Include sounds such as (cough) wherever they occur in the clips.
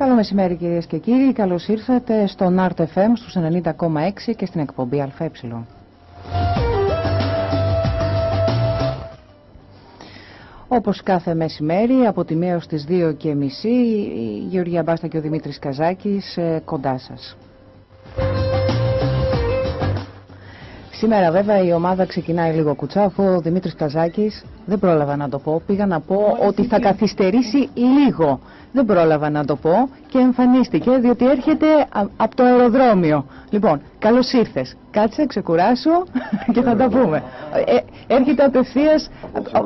Καλό μεσημέρι κυρίες και κύριοι, καλώς ήρθατε στο NART FM στους 90,6 και στην εκπομπή ΑΕ. Όπως κάθε μεσημέρι, από τη μία ως τις 2 και μισή, η Γεωργία Μπάστα και ο Δημήτρης Καζάκης ε, κοντά σας. Σήμερα βέβαια η ομάδα ξεκινάει λίγο κουτσά αφού ο Δημήτρης Καζάκης δεν πρόλαβα να το πω. Πήγα να πω ότι θα καθυστερήσει λίγο. Δεν πρόλαβα να το πω και εμφανίστηκε διότι έρχεται από το αεροδρόμιο. Λοιπόν, καλώς ήρθες. Κάτσε, ξεκουράσω (laughs) και θα τα πούμε. Ε, έρχεται απευθείας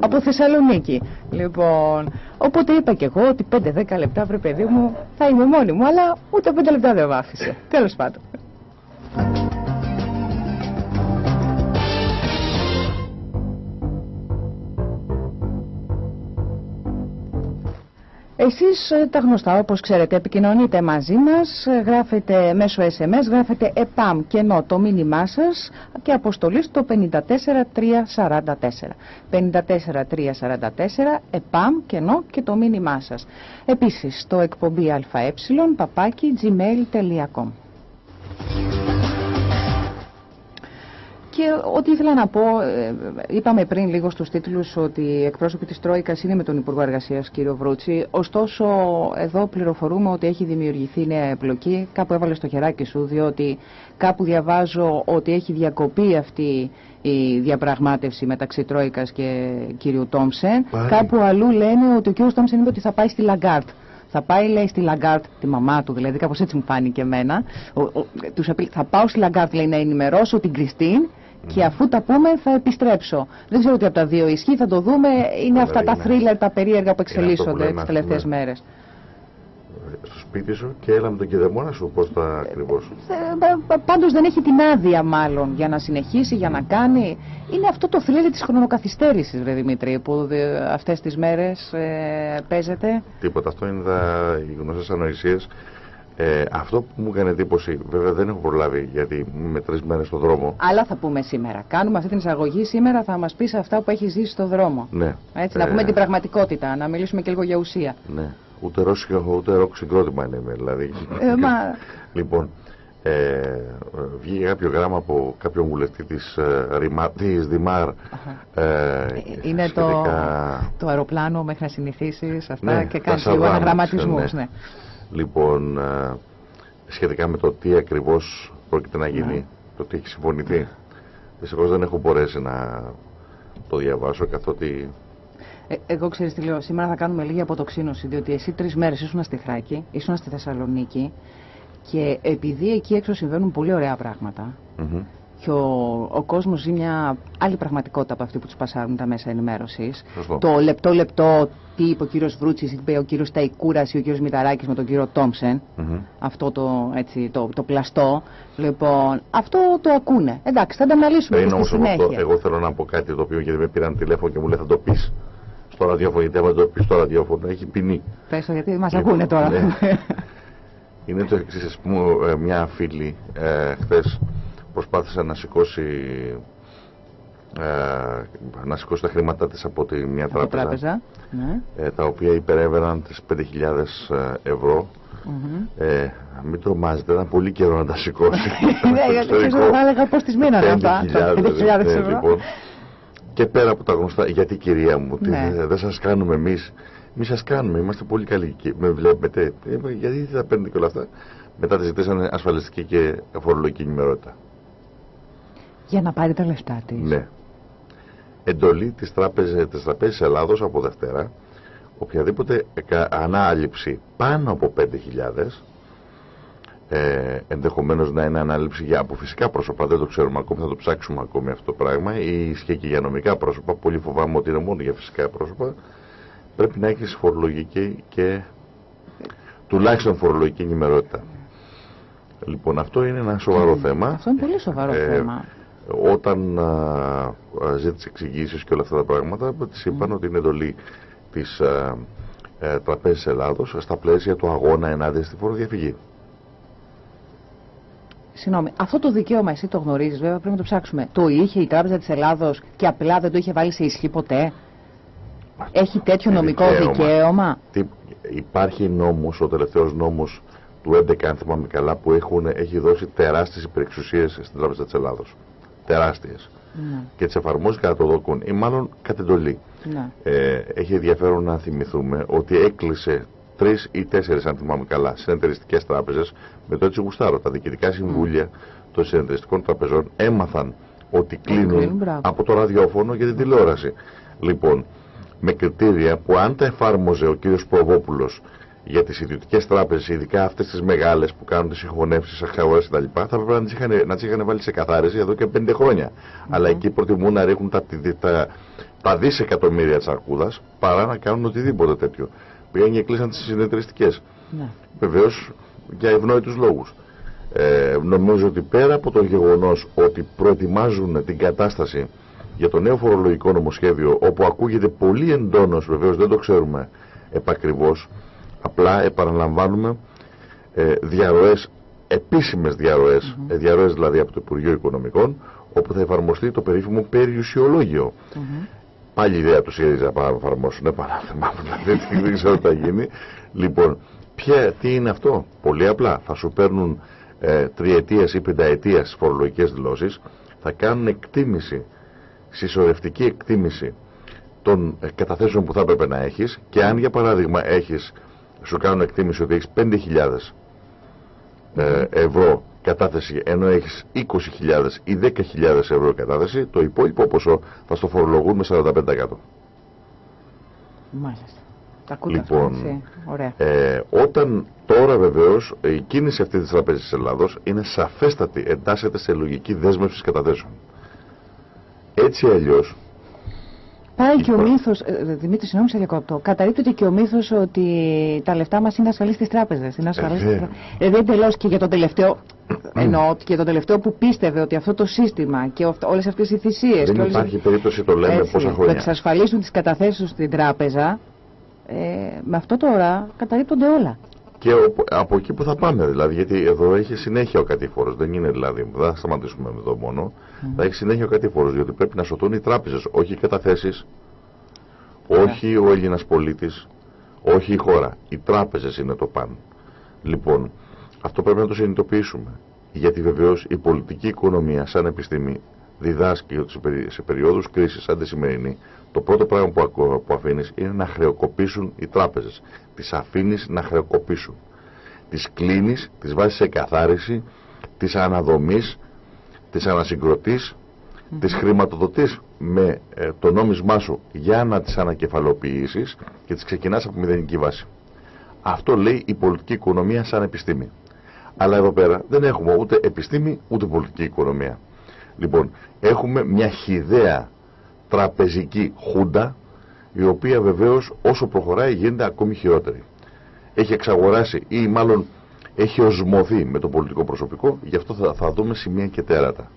από Θεσσαλονίκη. Λοιπόν, οπότε είπα και εγώ ότι 5-10 λεπτά βρε παιδί μου θα είμαι μόνη μου, αλλά ούτε 5 λεπτά δεν με άφησε. Τέλος πάντων. Εσείς ε, τα γνωστά όπως ξέρετε επικοινωνείτε μαζί μας, ε, γράφετε μέσω SMS, γράφετε ΕΠΑΜ κενό το μήνυμά σας και αποστολή στο 54344. 54344 ΕΠΑΜ κενό και το μήνυμά σας. Επίσης στο εκπομπή αε παπάκι gmail.com. Και ό,τι ήθελα να πω, ε, είπαμε πριν λίγο στους τίτλους ότι οι εκπρόσωποι της Τρόικας είναι με τον Υπουργό Εργασίας κύριο Βρούτσι. Ωστόσο, εδώ πληροφορούμε ότι έχει δημιουργηθεί νέα εμπλοκή. Κάπου έβαλε στο χεράκι σου, διότι κάπου διαβάζω ότι έχει διακοπεί αυτή η διαπραγμάτευση μεταξύ Τρόικας και κύριου Τόμψεν. Κάπου αλλού λένε ότι ο κύριος Τόμψεν είπε ότι θα πάει στη Λαγκάρντ. Θα πάει, λέει, στη Λαγκάρντ, τη μαμά του δηλαδή, κάπως έτσι μου φάνηκε εμένα. θα πάω στη Λαγκάρντ, λέει, να ενημερώσω την Κριστίν και αφού τα πούμε θα επιστρέψω. Δεν ξέρω τι από τα δύο ισχύει, θα το δούμε. Είναι αυτά τα θρίλερ, τα περίεργα που εξελίσσονται τις τελευταίες μέρες. Στο σπίτι σου και έλα με τον κηδεμόνα σου, πώς θα ακριβώ. Ε, Πάντως δεν έχει την άδεια, μάλλον, για να συνεχίσει, για να κάνει. Είναι αυτό το θρίλερ της χρονοκαθυστέρησης, Ρε Δημήτρη, που αυτές τις μέρες ε, παίζεται. Τίποτα. Αυτό είναι οι γνωστές ανοησίες ε, αυτό που μου έκανε εντύπωση, βέβαια δεν έχω προλάβει γιατί είμαι τρεις μέρες στο δρόμο. Αλλά θα πούμε σήμερα. Κάνουμε αυτή την εισαγωγή σήμερα, θα μας πεις αυτά που έχεις ζήσει στο δρόμο. Ναι. Έτσι, να πούμε ε, την πραγματικότητα, να μιλήσουμε και λίγο για ουσία. Ναι. Ούτε ρώσικο, ούτε ρόκ συγκρότημα είναι, δηλαδή. Ε, μα... (laughs) λοιπόν, ε, βγήκε κάποιο γράμμα από κάποιον βουλευτή της, ε, Δημάρ. Ε, είναι το, το αεροπλάνο μέχρι να συνηθίσεις αυτά ναι, και κάνεις λίγο αναγραμματισμού. Ναι. ναι. Λοιπόν, ε, σχετικά με το τι ακριβώς πρόκειται να γίνει, ναι. το τι έχει συμφωνηθεί. Δυστυχώς δεν έχω μπορέσει να το διαβάσω καθότι... Ε, εγώ ξέρεις τι λέω, σήμερα θα κάνουμε λίγη αποτοξίνωση, διότι εσύ τρεις μέρες ήσουν στη Θράκη, ήσουν στη Θεσσαλονίκη και επειδή εκεί έξω συμβαίνουν πολύ ωραία πράγματα, και ο, ο κόσμος ζει μια άλλη πραγματικότητα από αυτή που τους πασάρουν τα μέσα ενημέρωσης. Το λεπτό λεπτό τι είπε ο κύριος Βρούτσης, τι είπε ο κύριος Ταϊκούρας ή ο κύριος Μηταράκης με τον κύριο Τόμψεν. Αυτό το, έτσι, το, το πλαστό. Λοιπόν, αυτό το ακούνε. Εντάξει, θα τα αναλύσουμε και στη συνέχεια. Αυτό, εγώ θέλω να πω κάτι το οποίο γιατί με πήραν τηλέφωνο και μου λέει θα το πεις στο ραδιόφωνο, γιατί άμα το πεις στο ραδιόφωνο έχει ποινή. Πες το γιατί μας λοιπόν, ακούνε τώρα. Ναι. (laughs) Είναι το εξής, ας πούμε, ε, μια φίλη ε, χθες προσπάθησε να σηκώσει ε, να σηκώσει τα χρήματά της από τη μια τράπεζα, τράπεζα ναι. ε, τα οποία υπερέβαιναν τις 5.000 ε, ευρώ. Mm -hmm. ε, μην τρομάζετε, ήταν πολύ καιρό να τα σηκώσει. (laughs) Ναι, γιατί θα έλεγα πώς τις μείνανε αυτά 5.000 ναι, ευρώ. λοιπόν, και πέρα από τα γνωστά γιατί κυρία μου ναι. δεν σας κάνουμε εμείς εμείς σας κάνουμε, είμαστε πολύ καλοί με βλέπετε, ε, γιατί θα παίρνετε και όλα αυτά. Μετά τη ζητήσανε ασφαλιστική και φορολογική ενημερότητα για να πάρει τα λεφτά της. Ναι. Εντολή της Τράπεζας, της Τραπέζης Ελλάδος από Δευτέρα, οποιαδήποτε ανάληψη πάνω από 5.000 ε, ενδεχομένως να είναι ανάληψη για από φυσικά πρόσωπα, δεν το ξέρουμε ακόμη, θα το ψάξουμε ακόμη αυτό το πράγμα, ή ισχύει και για νομικά πρόσωπα, πολύ φοβάμαι ότι είναι μόνο για φυσικά πρόσωπα, πρέπει να έχεις φορολογική και τουλάχιστον φορολογική ενημερότητα. Λοιπόν, αυτό είναι ένα σοβαρό θέμα. Αυτό είναι πολύ σοβαρό ε, θέμα όταν α, ζήτησε εξηγήσεις και όλα αυτά τα πράγματα, τη είπαν ότι είναι εντολή της ε, Τραπέζης Ελλάδος στα πλαίσια του αγώνα ενάντια στη φοροδιαφυγή. Συγγνώμη, αυτό το δικαίωμα εσύ το γνωρίζεις, βέβαια πρέπει να το ψάξουμε. Το είχε η Τράπεζα της Ελλάδος και απλά δεν το είχε βάλει σε ισχύ ποτέ; Έχει τέτοιο νομικό δικαίωμα. Τι, υπάρχει νόμος, ο τελευταίος νόμος του 11, αν θυμάμαι καλά, που έχουν, έχει δώσει τεράστιες υπερεξουσίες στην Τράπεζα της Ελλάδος. Τεράστιες. Ναι. Και τις εφαρμόζει κατά το δόκον ή μάλλον κατ' εντολή. Ναι. Ε, έχει ενδιαφέρον να θυμηθούμε ότι έκλεισε τρεις ή τέσσερις, αν θυμάμαι καλά, συνεταιριστικές τράπεζες με το έτσι γουστάρο. Τα διοικητικά συμβούλια των συνεταιριστικών τραπεζών έμαθαν ότι κλείνουν από το ραδιόφωνο για την τηλεόραση. Λοιπόν, με κριτήρια που αν τα εφάρμοζε ο κύριος Προβόπουλος για τις ιδιωτικές τράπεζες, ειδικά αυτές τις μεγάλες που κάνουν τις συγχωνεύσεις, αξιαγορές κτλ. θα έπρεπε να τις είχαν, να τις είχαν βάλει σε καθάριση εδώ και πέντε χρόνια. Αλλά εκεί προτιμούν να ρίχνουν τα, τα, τα δισεκατομμύρια της αρκούδας παρά να κάνουν οτιδήποτε τέτοιο. Πήγαν και κλείσαν τις συνεταιριστικές. Ναι. Βεβαίως για ευνόητους λόγους. Ε, νομίζω ότι πέρα από το γεγονός ότι προετοιμάζουν την κατάσταση για το νέο φορολογικό νομοσχέδιο όπου ακούγεται πολύ εντόνως, βεβαίως δεν το ξέρουμε επακριβώς, απλά επαναλαμβάνουμε ε, διαρροές, επίσημες διαρροές, mm -hmm. διαρροές δηλαδή από το Υπουργείο Οικονομικών, όπου θα εφαρμοστεί το περίφημο περιουσιολόγιο. Mm -hmm. Πάλι ιδέα του ΣΥΡΙΖΑ να εφαρμόσουν, επαναλαμβάνω, (laughs) δηλαδή δεν ξέρω τι θα γίνει. Λοιπόν, ποια, τι είναι αυτό, πολύ απλά, θα σου παίρνουν ε, τριετίας ή πενταετίας φορολογικές δηλώσεις, θα κάνουν εκτίμηση συσσωρευτική εκτίμηση των ε, καταθέσεων που θα έπρεπε να έχεις και αν για παράδειγμα έχεις, σου κάνουν εκτίμηση ότι έχεις 5.000 ε, ευρώ κατάθεση ενώ έχεις 20.000 ή 10.000 ευρώ κατάθεση το υπόλοιπο ποσό θα στο φορολογούν με 45%. Μάλιστα. Τα λοιπόν, Ωραία. Ε, όταν τώρα βεβαίως η κίνηση αυτή της Τραπέζης της Ελλάδος είναι σαφέστατη, εντάσσεται σε λογική δέσμευση καταθέσεων. Έτσι αλλιώς. Πάει και ο μύθος, ε, Δημήτρη, συγγνώμη, σε διακόπτω. Καταρρύπτεται και ο μύθος ότι τα λεφτά μας είναι ασφαλής στις τράπεζες. Είναι ασφαλής. Ε, δηλαδή εντελώς και για το τελευταίο. Εννοώ ότι και το τελευταίο που πίστευε ότι αυτό το σύστημα και όλες αυτές οι θυσίες. Δεν υπάρχει περίπτωση, το λέμε πόσα χρόνια. Θα εξασφαλίσουν τις καταθέσεις στην τράπεζα. Ε, με αυτό τώρα καταρρύπτονται όλα και από εκεί που θα πάμε δηλαδή γιατί εδώ έχει συνέχεια ο κατήφορος δεν είναι δηλαδή, δεν θα σταματήσουμε εδώ μόνο. Mm. θα έχει συνέχεια ο κατήφορος διότι πρέπει να σωθούν οι τράπεζες όχι οι καταθέσεις όχι ο Έλληνας πολίτης όχι η χώρα, οι τράπεζες είναι το παν. Λοιπόν αυτό πρέπει να το συνειδητοποιήσουμε. Γιατί βεβαίως η πολιτική οικονομία σαν επιστήμη διδάσκει ότι σε περιόδους κρίσης σαν τη σημερινή το πρώτο πράγμα που αφήνεις είναι να χρεοκοπήσουν οι τράπεζες. Τις αφήνεις να χρεοκοπήσουν. Τις κλείνεις, τις βάζεις σε καθάριση, τις αναδομείς, τις ανασυγκροτείς, mm τις χρηματοδοτείς με ε, το νόμισμά σου για να τις ανακεφαλοποιήσεις και τις ξεκινάς από μηδενική βάση. Αυτό λέει η πολιτική οικονομία σαν επιστήμη. Αλλά εδώ πέρα δεν έχουμε ούτε επιστήμη ούτε πολιτική οικονομία. Λοιπόν, έχουμε μια χιδέα τραπεζική χούντα η οποία βεβαίως όσο προχωράει γίνεται ακόμη χειρότερη. Έχει εξαγοράσει ή μάλλον έχει οσμωθεί με το πολιτικό προσωπικό γι' αυτό θα, θα δούμε σημεία και τέρατα.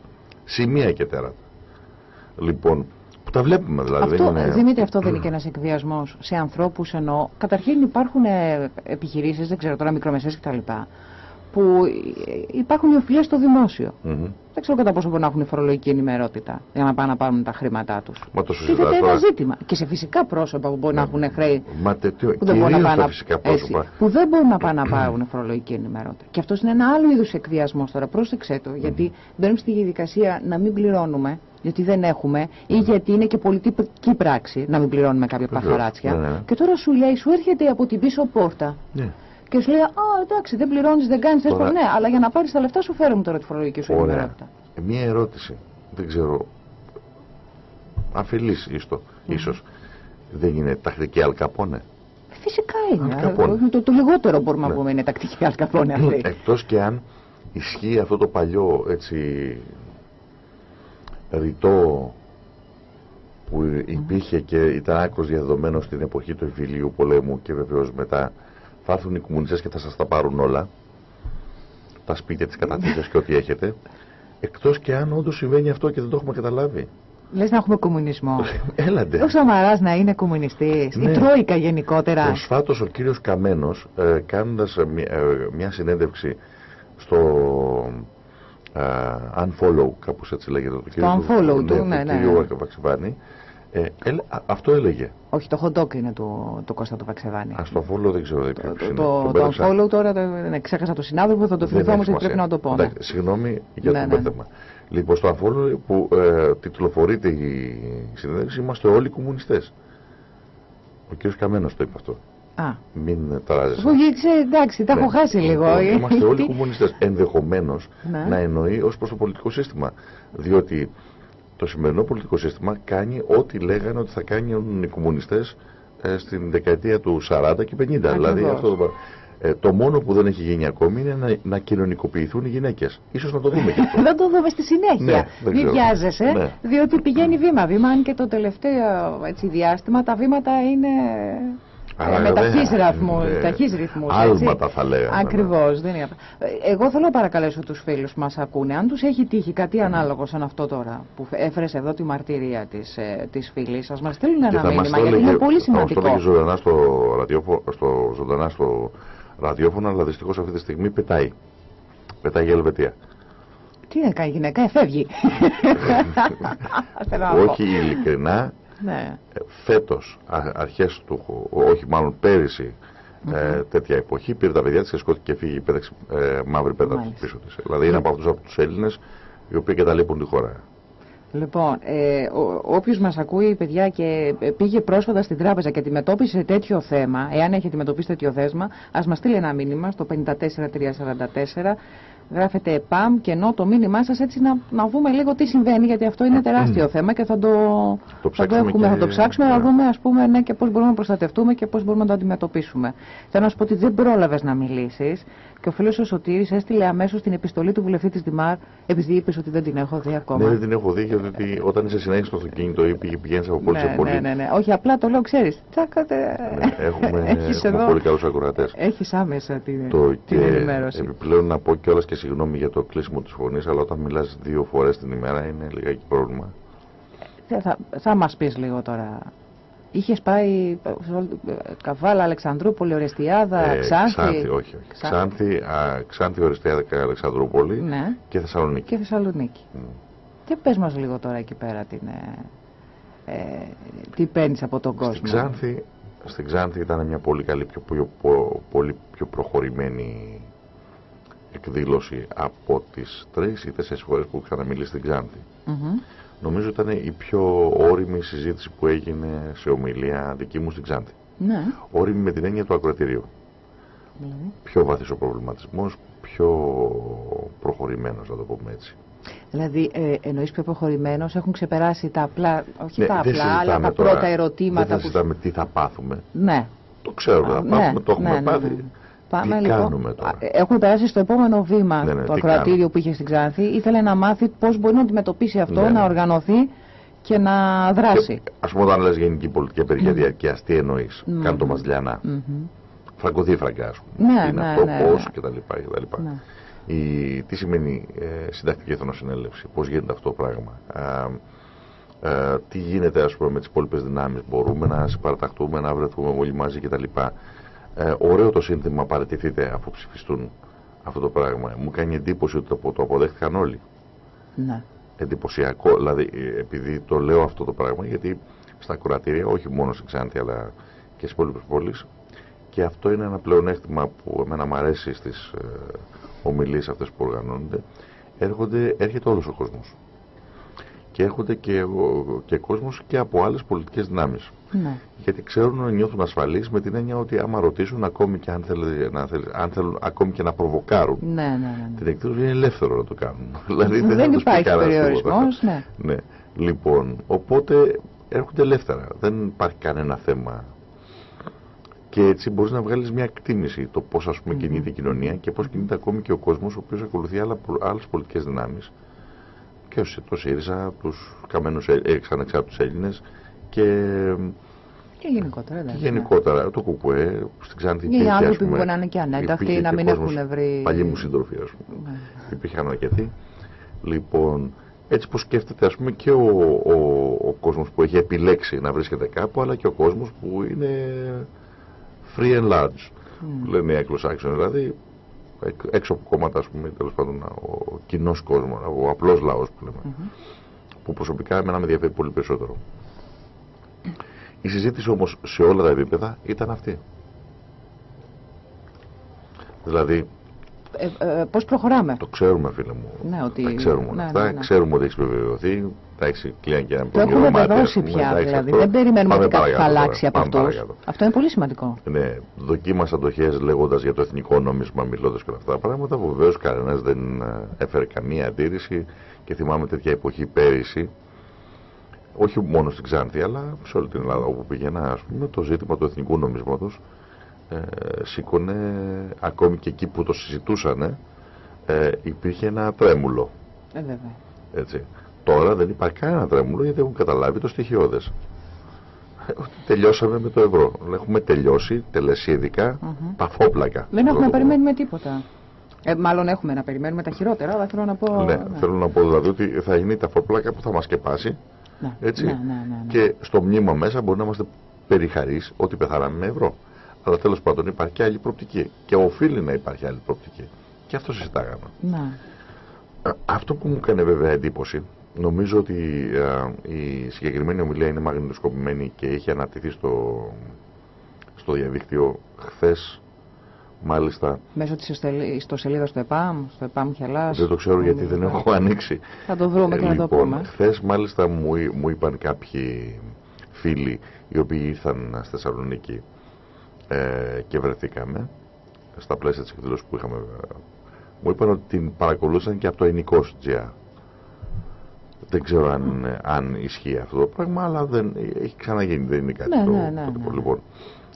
Σημεία και τέρατα. Λοιπόν, που τα βλέπουμε δηλαδή. Αυτό, είναι... Δημήτρη, αυτό δεν είναι και ένας εκβιασμός σε ανθρώπους ενώ καταρχήν υπάρχουν ε, επιχειρήσεις, δεν ξέρω τώρα, μικρομεσαίες κτλ που υπάρχουν οι οφειλές στο δημόσιο. Mm -hmm. Δεν ξέρω κατά πόσο μπορούν να έχουν φορολογική ενημερότητα για να πάνε να πάρουν τα χρήματά τους. Μα το συζητάω. Είναι ένα ζήτημα. Και σε φυσικά πρόσωπα που μπορεί να έχουν χρέη. Μα τέτοιο, που, δεν μπορούν να πάνε, φυσικά πρόσωπα. Έτσι, που δεν μπορούν να πάνε να πάρουν φορολογική ενημερότητα. Και αυτός είναι ένα άλλο είδους εκβιασμός τώρα. Πρόσεξε το. Γιατί μπαίνουμε στη διαδικασία να μην πληρώνουμε γιατί δεν έχουμε ή γιατί είναι και πολιτική πράξη να μην πληρώνουμε κάποια παχαράτσια. Ναι, ναι. Και τώρα σου λέει, σου έρχεται από την πίσω πόρτα. Ναι και σου λέει Α, εντάξει, δεν πληρώνεις, δεν κάνεις. Τώρα... Ναι, αλλά για να πάρεις τα λεφτά σου φέρουμε τώρα τη φορολογική σου ενημερότητα. Ε, μία ερώτηση. Δεν ξέρω. Αφιλής ίσω. Ίσως. Δεν είναι τακτική αλκαπόνε. Φυσικά είναι. Το, το, λιγότερο μπορούμε ναι. να πούμε είναι τακτική αλκαπόνε αυτή. Εκτός και αν ισχύει αυτό το παλιό έτσι ρητό που υπήρχε και ήταν άκρος διαδεδομένο στην εποχή του εμφυλίου πολέμου και βεβαίως μετά θα έρθουν οι κομμουνιστές και θα σας τα πάρουν όλα τα σπίτια, τις καταθέσεις και ό,τι έχετε εκτός και αν όντως συμβαίνει αυτό και δεν το έχουμε καταλάβει Λες να έχουμε κομμουνισμό. (laughs) Έλατε. Ο Σαμαράς να είναι κομμουνιστής. Ναι. Η Τρόικα γενικότερα. Προσφάτως ο κύριος Καμένος ε, κάνοντας ε, ε, μια συνέντευξη στο ε, Unfollow, κάπως έτσι λέγεται το κύριο. Το Unfollow του, ναι, ναι. ναι. Βαξιβάνη, Ε, αυτό έλεγε. Όχι, το hot είναι το, το Κώστα του Βαξεβάνη. Α το follow δεν ξέρω. Δεν το, το, το, το follow τώρα ναι, ξέχασα το συνάδελφο, θα το θυμηθώ όμως γιατί πρέπει να το πω. Ναι. Συγγνώμη για ναι, το ναι. μπέρδεμα. Λοιπόν, στο unfollow που ε, τιτλοφορείται η συνέντευξη είμαστε όλοι κομμουνιστές. Ο κ. Καμένος το είπε αυτό. Α. Μην ταράζεσαι. εντάξει, τα έχω ναι. χάσει λίγο. Λοιπόν, είμαστε όλοι κομμουνιστές. Ενδεχομένως να εννοεί ως προς το πολιτικό σύστημα. Διότι το σημερινό πολιτικό σύστημα κάνει ό,τι λέγανε ότι θα κάνουν οι κομμουνιστές ε, στην δεκαετία του 40 και 50. Δηλαδή αυτό το, ε, το μόνο που δεν έχει γίνει ακόμη είναι να, να κοινωνικοποιηθούν οι γυναίκες. Ίσως να το δούμε και αυτό. (laughs) να το δούμε στη συνέχεια. Ναι, Μην βιάζεσαι, ναι. διότι πηγαίνει βήμα-βήμα. Αν και το τελευταίο έτσι, διάστημα τα βήματα είναι αλλά με ταχύς ρυθμούς, ναι. ταχύς ρυθμούς. Άλματα θα λέγαμε. Ακριβώς. Δεν είναι... Εγώ θέλω να παρακαλέσω τους φίλους που μας ακούνε, αν τους έχει τύχει κάτι ανάλογο σαν αυτό τώρα, που έφερες εδώ τη μαρτυρία της, ε, της φίλης σας, μας στείλουν ένα μήνυμα, γιατί είναι πολύ σημαντικό. Αυτό ζωντανά στο, ραδιόφωνο, στο, ζωντανά στο ραδιόφωνο, αλλά δυστυχώς αυτή τη στιγμή πετάει. Πετάει η Ελβετία. Τι (laughs) (laughs) να κάνει γυναίκα, εφεύγει. Όχι ειλικρινά, ναι. Ε, φέτος, αρχές του, όχι μάλλον πέρυσι, ε, τέτοια εποχή, πήρε τα παιδιά της και σκότει και φύγει πέταξε ε, μαύρη πέτρα πίσω της. Δηλαδή είναι από αυτούς από τους Έλληνες οι οποίοι καταλείπουν τη χώρα. Λοιπόν, ε, όποιος μας ακούει, παιδιά, και πήγε πρόσφατα στην τράπεζα και αντιμετώπισε τέτοιο θέμα, εάν έχει αντιμετωπίσει τέτοιο θέσμα, ας μας στείλει ένα μήνυμα στο 54344 γράφετε ΕΠΑΜ και ενώ το μήνυμά σας έτσι να, να δούμε λίγο τι συμβαίνει, γιατί αυτό είναι τεράστιο θέμα και θα το, το θα το, έχουμε, θα το ψάξουμε να δούμε ας πούμε, ναι, και πώς μπορούμε να προστατευτούμε και πώς μπορούμε να το αντιμετωπίσουμε. Θέλω να σου πω ότι δεν πρόλαβες να μιλήσεις και ο φίλος ο Σωτήρης έστειλε αμέσως την επιστολή του βουλευτή της Δημάρ, επειδή είπες ότι δεν την έχω δει ακόμα. Ναι, δεν την έχω δει, γιατί όταν είσαι συνέχεια στο αυτοκίνητο ή πηγαίνεις από πόλη ναι, σε πόλη. Ναι, ναι, ναι. Όχι, απλά το λέω, ξέρεις. Ναι, έχουμε, (laughs) έχουμε πολύ καλούς ακροατές. Έχεις άμεσα την, το, την ενημέρωση. Επιπλέον να πω κιόλας και συγγνώμη για το κλείσιμο της φωνής, αλλά όταν μιλάς δύο φορές την ημέρα είναι λιγάκι πρόβλημα. Θα, θα μας πεις λίγο τώρα Είχες πάει Καβάλα, Αλεξανδρούπολη, Ορεστιάδα, ε, Ξάνθη. Ξάνθη, όχι. όχι. Ξάνθη, α, Ξάνθη Ορεστιάδα και Αλεξανδρούπολη ναι. και Θεσσαλονίκη. Και Θεσσαλονίκη. Mm. Και πες μας λίγο τώρα εκεί πέρα την, ε, ε, τι παίρνεις από τον κόσμο. Στην Ξάνθη, στην Ξάνθη ήταν μια πολύ καλή, πιο, πιο, πολύ πιο προχωρημένη εκδήλωση από τις τρεις ή τέσσερις φορές που είχα μιλήσει στην Ξάνθη. Mm -hmm νομίζω ήταν η πιο όρημη συζήτηση που έγινε σε ομιλία δική μου στην Ξάνθη. Ναι. Όρημη με την έννοια του ακροατηρίου. Ναι. Πιο βαθύς ο προβληματισμός, πιο προχωρημένος, να το πούμε έτσι. Δηλαδή, ε, εννοείς πιο προχωρημένος, έχουν ξεπεράσει τα απλά, όχι ναι, τα απλά, αλλά τα πρώτα ερωτήματα. Δεν συζητάμε τι θα πάθουμε. Ναι. Το ξέρουμε, θα ναι, πάθουμε, το έχουμε ναι, ναι πάθει. Πάμε τι λοιπόν. Κάνουμε τώρα; Έχουν περάσει στο επόμενο βήμα ναι, ναι, το ακροατήριο που είχε στην Ξάνθη. Ήθελε να μάθει πώς μπορεί να αντιμετωπίσει αυτό, ναι, να ναι. οργανωθεί και να δράσει. Α πούμε, όταν λες γενική πολιτική απεργία mm. διαρκείας, τι εννοείς; Mm. Κάνει το Μαζλιανά. Mm -hmm. Φραγκοδίφραγκα, ας πούμε. Ναι, είναι ναι, αυτό, ναι, πώς κτλ. Ναι. Η, τι σημαίνει ε, συντακτική εθνοσυνέλευση, πώς γίνεται αυτό το πράγμα; Ε, ε, τι γίνεται ας πούμε, με τις υπόλοιπες δυνάμεις, μπορούμε να συμπαραταχτούμε, να βρεθούμε όλοι μαζί κτλ. Ε, ωραίο το σύνθημα παρατηθείτε αφού ψηφιστούν αυτό το πράγμα. Μου κάνει εντύπωση ότι το, το αποδέχτηκαν όλοι. Ναι. Εντυπωσιακό, δηλαδή επειδή το λέω αυτό το πράγμα, γιατί στα κουρατήρια, όχι μόνο στην Ξάνθη αλλά και στις υπόλοιπες πόλεις, και αυτό είναι ένα πλεονέκτημα που εμένα μου αρέσει στις ε, ομιλίες αυτές που οργανώνονται, έρχονται, έρχεται όλος ο κόσμος. Και έρχονται και, και κόσμος και από άλλες πολιτικές δυνάμεις. Ναι. Γιατί ξέρουν να νιώθουν ασφαλείς με την έννοια ότι άμα ρωτήσουν ακόμη και αν, θέλουν, να, αν θέλουν ακόμη και να προβοκάρουν ναι, ναι, ναι. την εκδήλωση είναι ελεύθερο να το κάνουν. (laughs) δηλαδή δεν, δεν υπάρχει περιορισμός. Ναι. ναι. Λοιπόν, οπότε έρχονται ελεύθερα. Δεν υπάρχει κανένα θέμα. Και έτσι μπορείς να βγάλεις μια εκτίμηση το πώς mm -hmm. κινείται η κοινωνία και πώς κινείται ακόμη και ο κόσμος ο οποίος ακολουθεί άλλες πολιτικές δυνάμεις. Και το ΣΥΡΙΖΑ, τους καμένους εξανεξάρτητου Έλληνες, και και γενικότερα, και γενικότερα το κουκουέ στην Ξάνθη υπήρχε. Οι άνθρωποι που μπορεί να είναι και ανένταχτοι, να μην έχουν βρει. Παλιοί μου σύντροφοι, ας πούμε. Ναι. Υπήρχαν αρκετοί. Λοιπόν, έτσι που σκέφτεται ας πούμε και ο, ο, ο κόσμος που έχει επιλέξει να βρίσκεται κάπου αλλά και ο κόσμος που είναι free and large mm. λένε οι Αγγλοσάξονες δηλαδή έξω από κόμματα ας πούμε τέλος πάντων ο κοινός κόσμος ο απλός λαός που λέμε mm -hmm. που προσωπικά εμένα με ενδιαφέρει πολύ περισσότερο Η συζήτηση όμως σε όλα τα επίπεδα ήταν αυτή. Δηλαδή ε, ε, πώς προχωράμε; Το ξέρουμε, φίλε μου. Ναι, ότι... Τα ξέρουμε ναι, αυτά. ναι, ναι. Ξέρουμε ότι έχεις επιβεβαιωθεί. Τα έχεις κλείνει και ένα Το έχουμε βεβαιώσει πια, δηλαδή. Δεν περιμένουμε ότι κάτι θα αλλάξει από αυτούς. Αυτό είναι πολύ σημαντικό. Ναι, δοκίμασα αντοχέ λέγοντας για το εθνικό νόμισμα, μιλώντας και όλα αυτά τα πράγματα. Βεβαίως κανένας δεν ε, έφερε καμία αντίρρηση και θυμάμαι τέτοια εποχή πέρυσι. Όχι μόνο στην Ξάνθη, αλλά σε όλη την Ελλάδα όπου πήγαινα, ας πούμε, το ζήτημα του εθνικού νομίσματος ε, σήκωνε ακόμη και εκεί που το συζητούσαν ε, υπήρχε ένα τρέμουλο. Ε, βέβαια. Έτσι. Τώρα δεν υπάρχει κανένα τρέμουλο γιατί έχουν καταλάβει το στοιχειώδες. Ε, ότι τελειώσαμε με το ευρώ. Έχουμε τελειώσει τελεσίδικα, mm -hmm. παφόπλακα. Δεν έχουμε να περιμένουμε τίποτα. Ε, μάλλον έχουμε να περιμένουμε τα χειρότερα, αλλά θέλω να πω. Ναι, ναι. θέλω να πω δηλαδή ότι θα γίνει τα φόπλακα που θα μας σκεπάσει. Ναι, έτσι. Ναι, ναι, ναι, και στο μνήμα μέσα μπορεί να είμαστε περιχαρείς ότι πεθαράμε με ευρώ. Αλλά τέλος πάντων υπάρχει και άλλη προοπτική. Και οφείλει να υπάρχει άλλη προοπτική. Και αυτό συζητάγαμε. Να. Αυτό που μου έκανε βέβαια εντύπωση, νομίζω ότι η συγκεκριμένη ομιλία είναι μαγνητοσκοπημένη και έχει αναρτηθεί στο, στο διαδίκτυο χθες. Μάλιστα. Μέσω της ιστοσελίδας του ΕΠΑΜ, στο ΕΠΑΜ Χελάς. Δεν το ξέρω γιατί δεν έχω ανοίξει. Θα το βρούμε και λοιπόν, να το πούμε. Χθες μάλιστα μου, μου είπαν κάποιοι φίλοι οι οποίοι ήρθαν στη Θεσσαλονίκη ε, και βρεθήκαμε στα πλαίσια της εκδήλωσης που είχαμε μου είπαν ότι την παρακολούθησαν και από το ελληνικό GR δεν ξέρω αν, mm. αν ισχύει αυτό το πράγμα αλλά δεν, έχει ξαναγίνει δεν είναι κάτι ναι, το, ναι, ναι, το, λοιπόν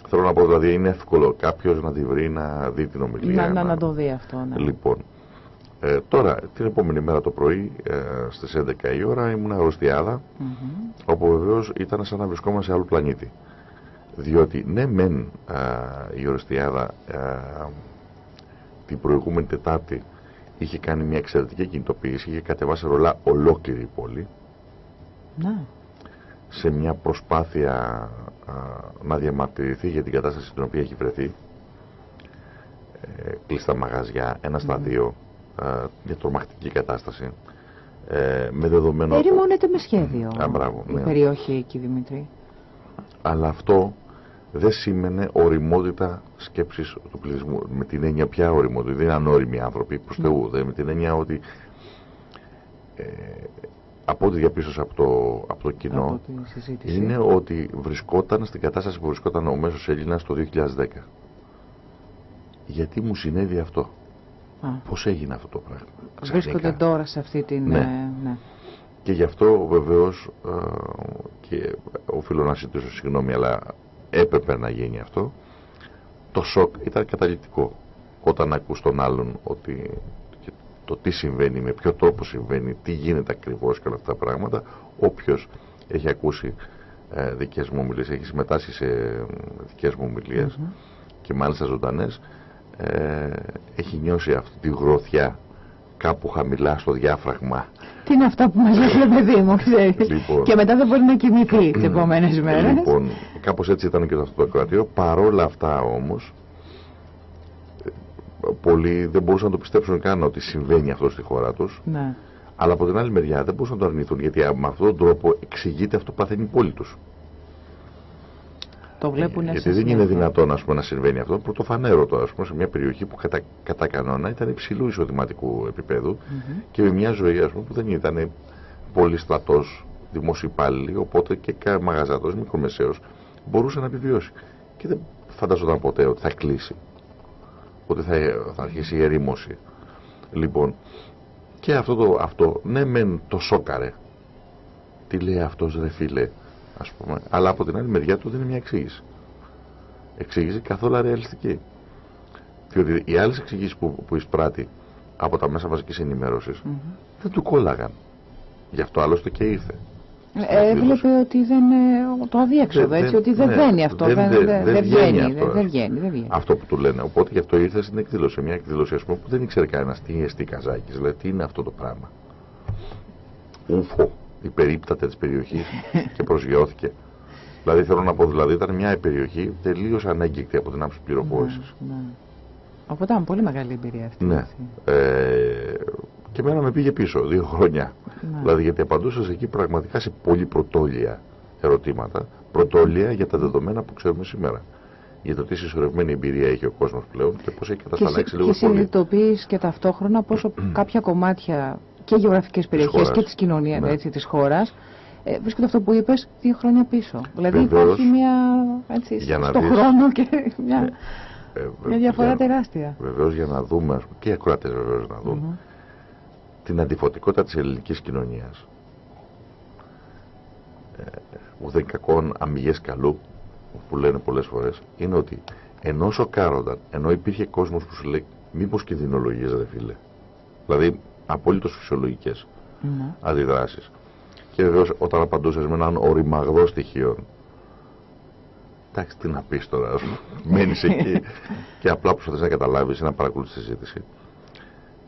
θέλω να πω δηλαδή είναι εύκολο κάποιος να τη βρει να δει την ομιλία να, να, να το δει αυτό ναι. λοιπόν ε, τώρα, την επόμενη μέρα το πρωί, ε, στις 11 η ώρα, ήμουν αρρωστιάδα, mm -hmm. όπου βεβαίως ήταν σαν να βρισκόμαστε σε άλλο πλανήτη διότι ναι μεν α, η Ορεστιάδα την προηγούμενη Τετάρτη είχε κάνει μια εξαιρετική κινητοποίηση, είχε κατεβάσει ρολά ολόκληρη η πόλη ναι. σε μια προσπάθεια να διαμαρτυρηθεί για την κατάσταση στην οποία έχει βρεθεί ε, κλειστά μαγαζιά, ένα στα ναι. δύο μια τρομακτική κατάσταση ε, με δεδομένο... Ερημώνεται με σχέδιο Α, μπράβο, η ναι. περιοχή εκεί Δημήτρη αλλά αυτό δεν σήμαινε οριμότητα σκέψης του πληθυσμού. Με την έννοια πια οριμότητα. Δεν είναι ανώριμοι άνθρωποι προς mm. Θεού. με την έννοια ότι ε, από ό,τι διαπίστωσα από το, από το κοινό είναι ότι βρισκόταν στην κατάσταση που βρισκόταν ο μέσος Έλληνας το 2010. Γιατί μου συνέβη αυτό; Α. Πώς έγινε αυτό το πράγμα. Βρίσκονται τώρα σε αυτή την... Ναι. Ε, ναι. Και γι' αυτό βεβαίως ε, και οφείλω να ζητήσω συγγνώμη αλλά έπρεπε να γίνει αυτό το σοκ ήταν καταληκτικό όταν ακούς τον άλλον ότι το τι συμβαίνει, με ποιο τρόπο συμβαίνει, τι γίνεται ακριβώς και όλα αυτά τα πράγματα όποιος έχει ακούσει ε, δικές μου ομιλίες, έχει συμμετάσχει σε δικές μου ομιλίες mm -hmm. και μάλιστα ζωντανές ε, έχει νιώσει αυτή τη γροθιά κάπου χαμηλά στο διάφραγμα. Τι είναι αυτά που μας λέει παιδί μου, ξέρεις. Λοιπόν, και μετά δεν μπορεί να κοιμηθεί τις επόμενες μέρες. Λοιπόν, κάπως έτσι ήταν και αυτό το κρατήριο. Παρόλα αυτά όμως, πολλοί δεν μπορούσαν να το πιστέψουν καν ότι συμβαίνει αυτό στη χώρα τους. Ναι. Αλλά από την άλλη μεριά δεν μπορούσαν να το αρνηθούν, γιατί με αυτόν τον τρόπο εξηγείται αυτό που παθαίνει η πόλη τους. Το βλέπουν Γιατί δεν είναι δυνατόν πούμε, να συμβαίνει αυτό. Πρωτοφανέρωτο ας πούμε, σε μια περιοχή που κατά, κατά κανόνα ήταν υψηλού εισοδηματικού επίπεδου mm -hmm. και με μια ζωή ας πούμε, που δεν ήταν πολύ στρατό δημοσιοπάλληλοι, οπότε και μαγαζάτος, μικρομεσαίος, μπορούσε να επιβιώσει. Και δεν φανταζόταν ποτέ ότι θα κλείσει. Ότι θα, θα αρχίσει η ερήμωση. Λοιπόν, και αυτό, το, αυτό ναι μεν το σόκαρε. Τι λέει αυτός ρε φίλε, ας πούμε. Αλλά από την άλλη μεριά του είναι μια εξήγηση. Εξήγηση καθόλου ρεαλιστική. Διότι οι άλλες εξηγήσεις που, που εισπράττει από τα μέσα μαζικής ενημέρωσης mm -hmm. δεν του κόλλαγαν. Γι' αυτό άλλωστε και ήρθε. Ε, έβλεπε ότι δεν, ε, το αδιέξοδο, έτσι, ότι δεν ναι, αυτό, δεν, δεν, δεν, δεν βγαίνει, αυτό, δεν, βγαίνει, δεν βγαίνει. Αυτό που του λένε. Οπότε γι' αυτό ήρθε στην εκδήλωση. Μια εκδήλωση ας πούμε, που δεν ήξερε κανένας τι είναι εστί Καζάκης. Δηλαδή τι είναι αυτό το πράγμα. Ούφο υπερίπταται της περιοχής και προσγειώθηκε. Δηλαδή θέλω να πω, δηλαδή ήταν μια περιοχή τελείως ανέγκυκτη από την άψη πληροφόρησης. Ναι, ναι. Οπότε ήταν πολύ μεγάλη εμπειρία αυτή. Ναι. Ε, και μένα με πήγε πίσω δύο χρόνια. Ναι. Δηλαδή γιατί απαντούσα εκεί πραγματικά σε πολύ πρωτόλια ερωτήματα, πρωτόλια για τα δεδομένα που ξέρουμε σήμερα. Για το τι συσσωρευμένη εμπειρία έχει ο κόσμος πλέον και πώς έχει κατασταλάξει λίγο πολύ. Και συνειδητοποιείς και ταυτόχρονα πόσο (clears throat) κάποια κομμάτια και γεωγραφικές περιοχές και της κοινωνίας ναι. της χώρας ε, βρίσκονται αυτό που είπες δύο χρόνια πίσω. Δηλαδή Βεβαίως, υπάρχει μια. Έτσι, στο δεις, χρόνο και μια, ε, ε, μια διαφορά για, τεράστια. Βεβαίως για να δούμε, και οι ακροατές βεβαίως να δουν, mm -hmm. την αντιφωτικότητα της ελληνικής κοινωνίας. Ε, ουδέν κακόν αμυγές καλού, που λένε πολλές φορές, είναι ότι ενώ σοκάρονταν, ενώ υπήρχε κόσμος που σου λέει, μήπως κινδυνολογίε, δε φίλε. Δηλαδή, απόλυτος φυσιολογικές mm -hmm. αντιδράσεις. Και βεβαίως όταν απαντούσες με έναν οριμαγδό στοιχείο. Εντάξει, τι να πεις τώρα, (laughs) μένεις εκεί και απλά προσπαθείς να καταλάβεις ή να παρακολουθείς τη συζήτηση.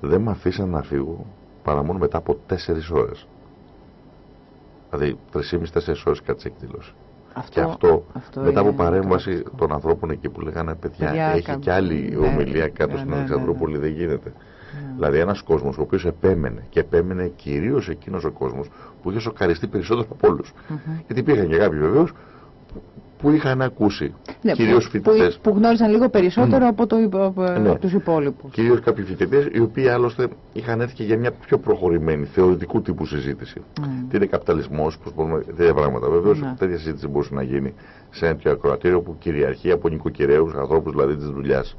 Δεν με αφήσαν να φύγω παρά μόνο μετά από τέσσερις ώρες. Δηλαδή, τρει-τέσσερι ώρες κάτσε εκδήλωση. Αυτό, και αυτό, αυτό μετά από παρέμβαση των ανθρώπων εκεί που λέγανε παιδιά, παιδιά έχει κι άλλη ναι, ομιλία κάτω ναι, στην ναι, Αλεξανδρούπολη, δεν γίνεται. Ναι. Δηλαδή ένας κόσμος ο οποίος επέμενε και επέμενε κυρίως εκείνος ο κόσμος που είχε σοκαριστεί περισσότερο από όλους. Γιατί υπήρχαν και κάποιοι βεβαίως που είχαν ακούσει. Ναι, κυρίως φοιτητές. Που, που, γνώριζαν λίγο περισσότερο mm. από, το, ναι. τους υπόλοιπους. Κυρίως κάποιοι φοιτητές οι οποίοι άλλωστε είχαν έρθει και για μια πιο προχωρημένη θεωρητικού τύπου συζήτηση. Mm. Τι είναι καπιταλισμός, πώς μπορούμε. τέτοια πράγματα. Βεβαίως ναι. τέτοια συζήτηση μπορούσε να γίνει σε ένα τέτοιο ακροατήριο που κυριαρχεί από νοικοκυρέους ανθρώπους δηλαδή της δουλειάς.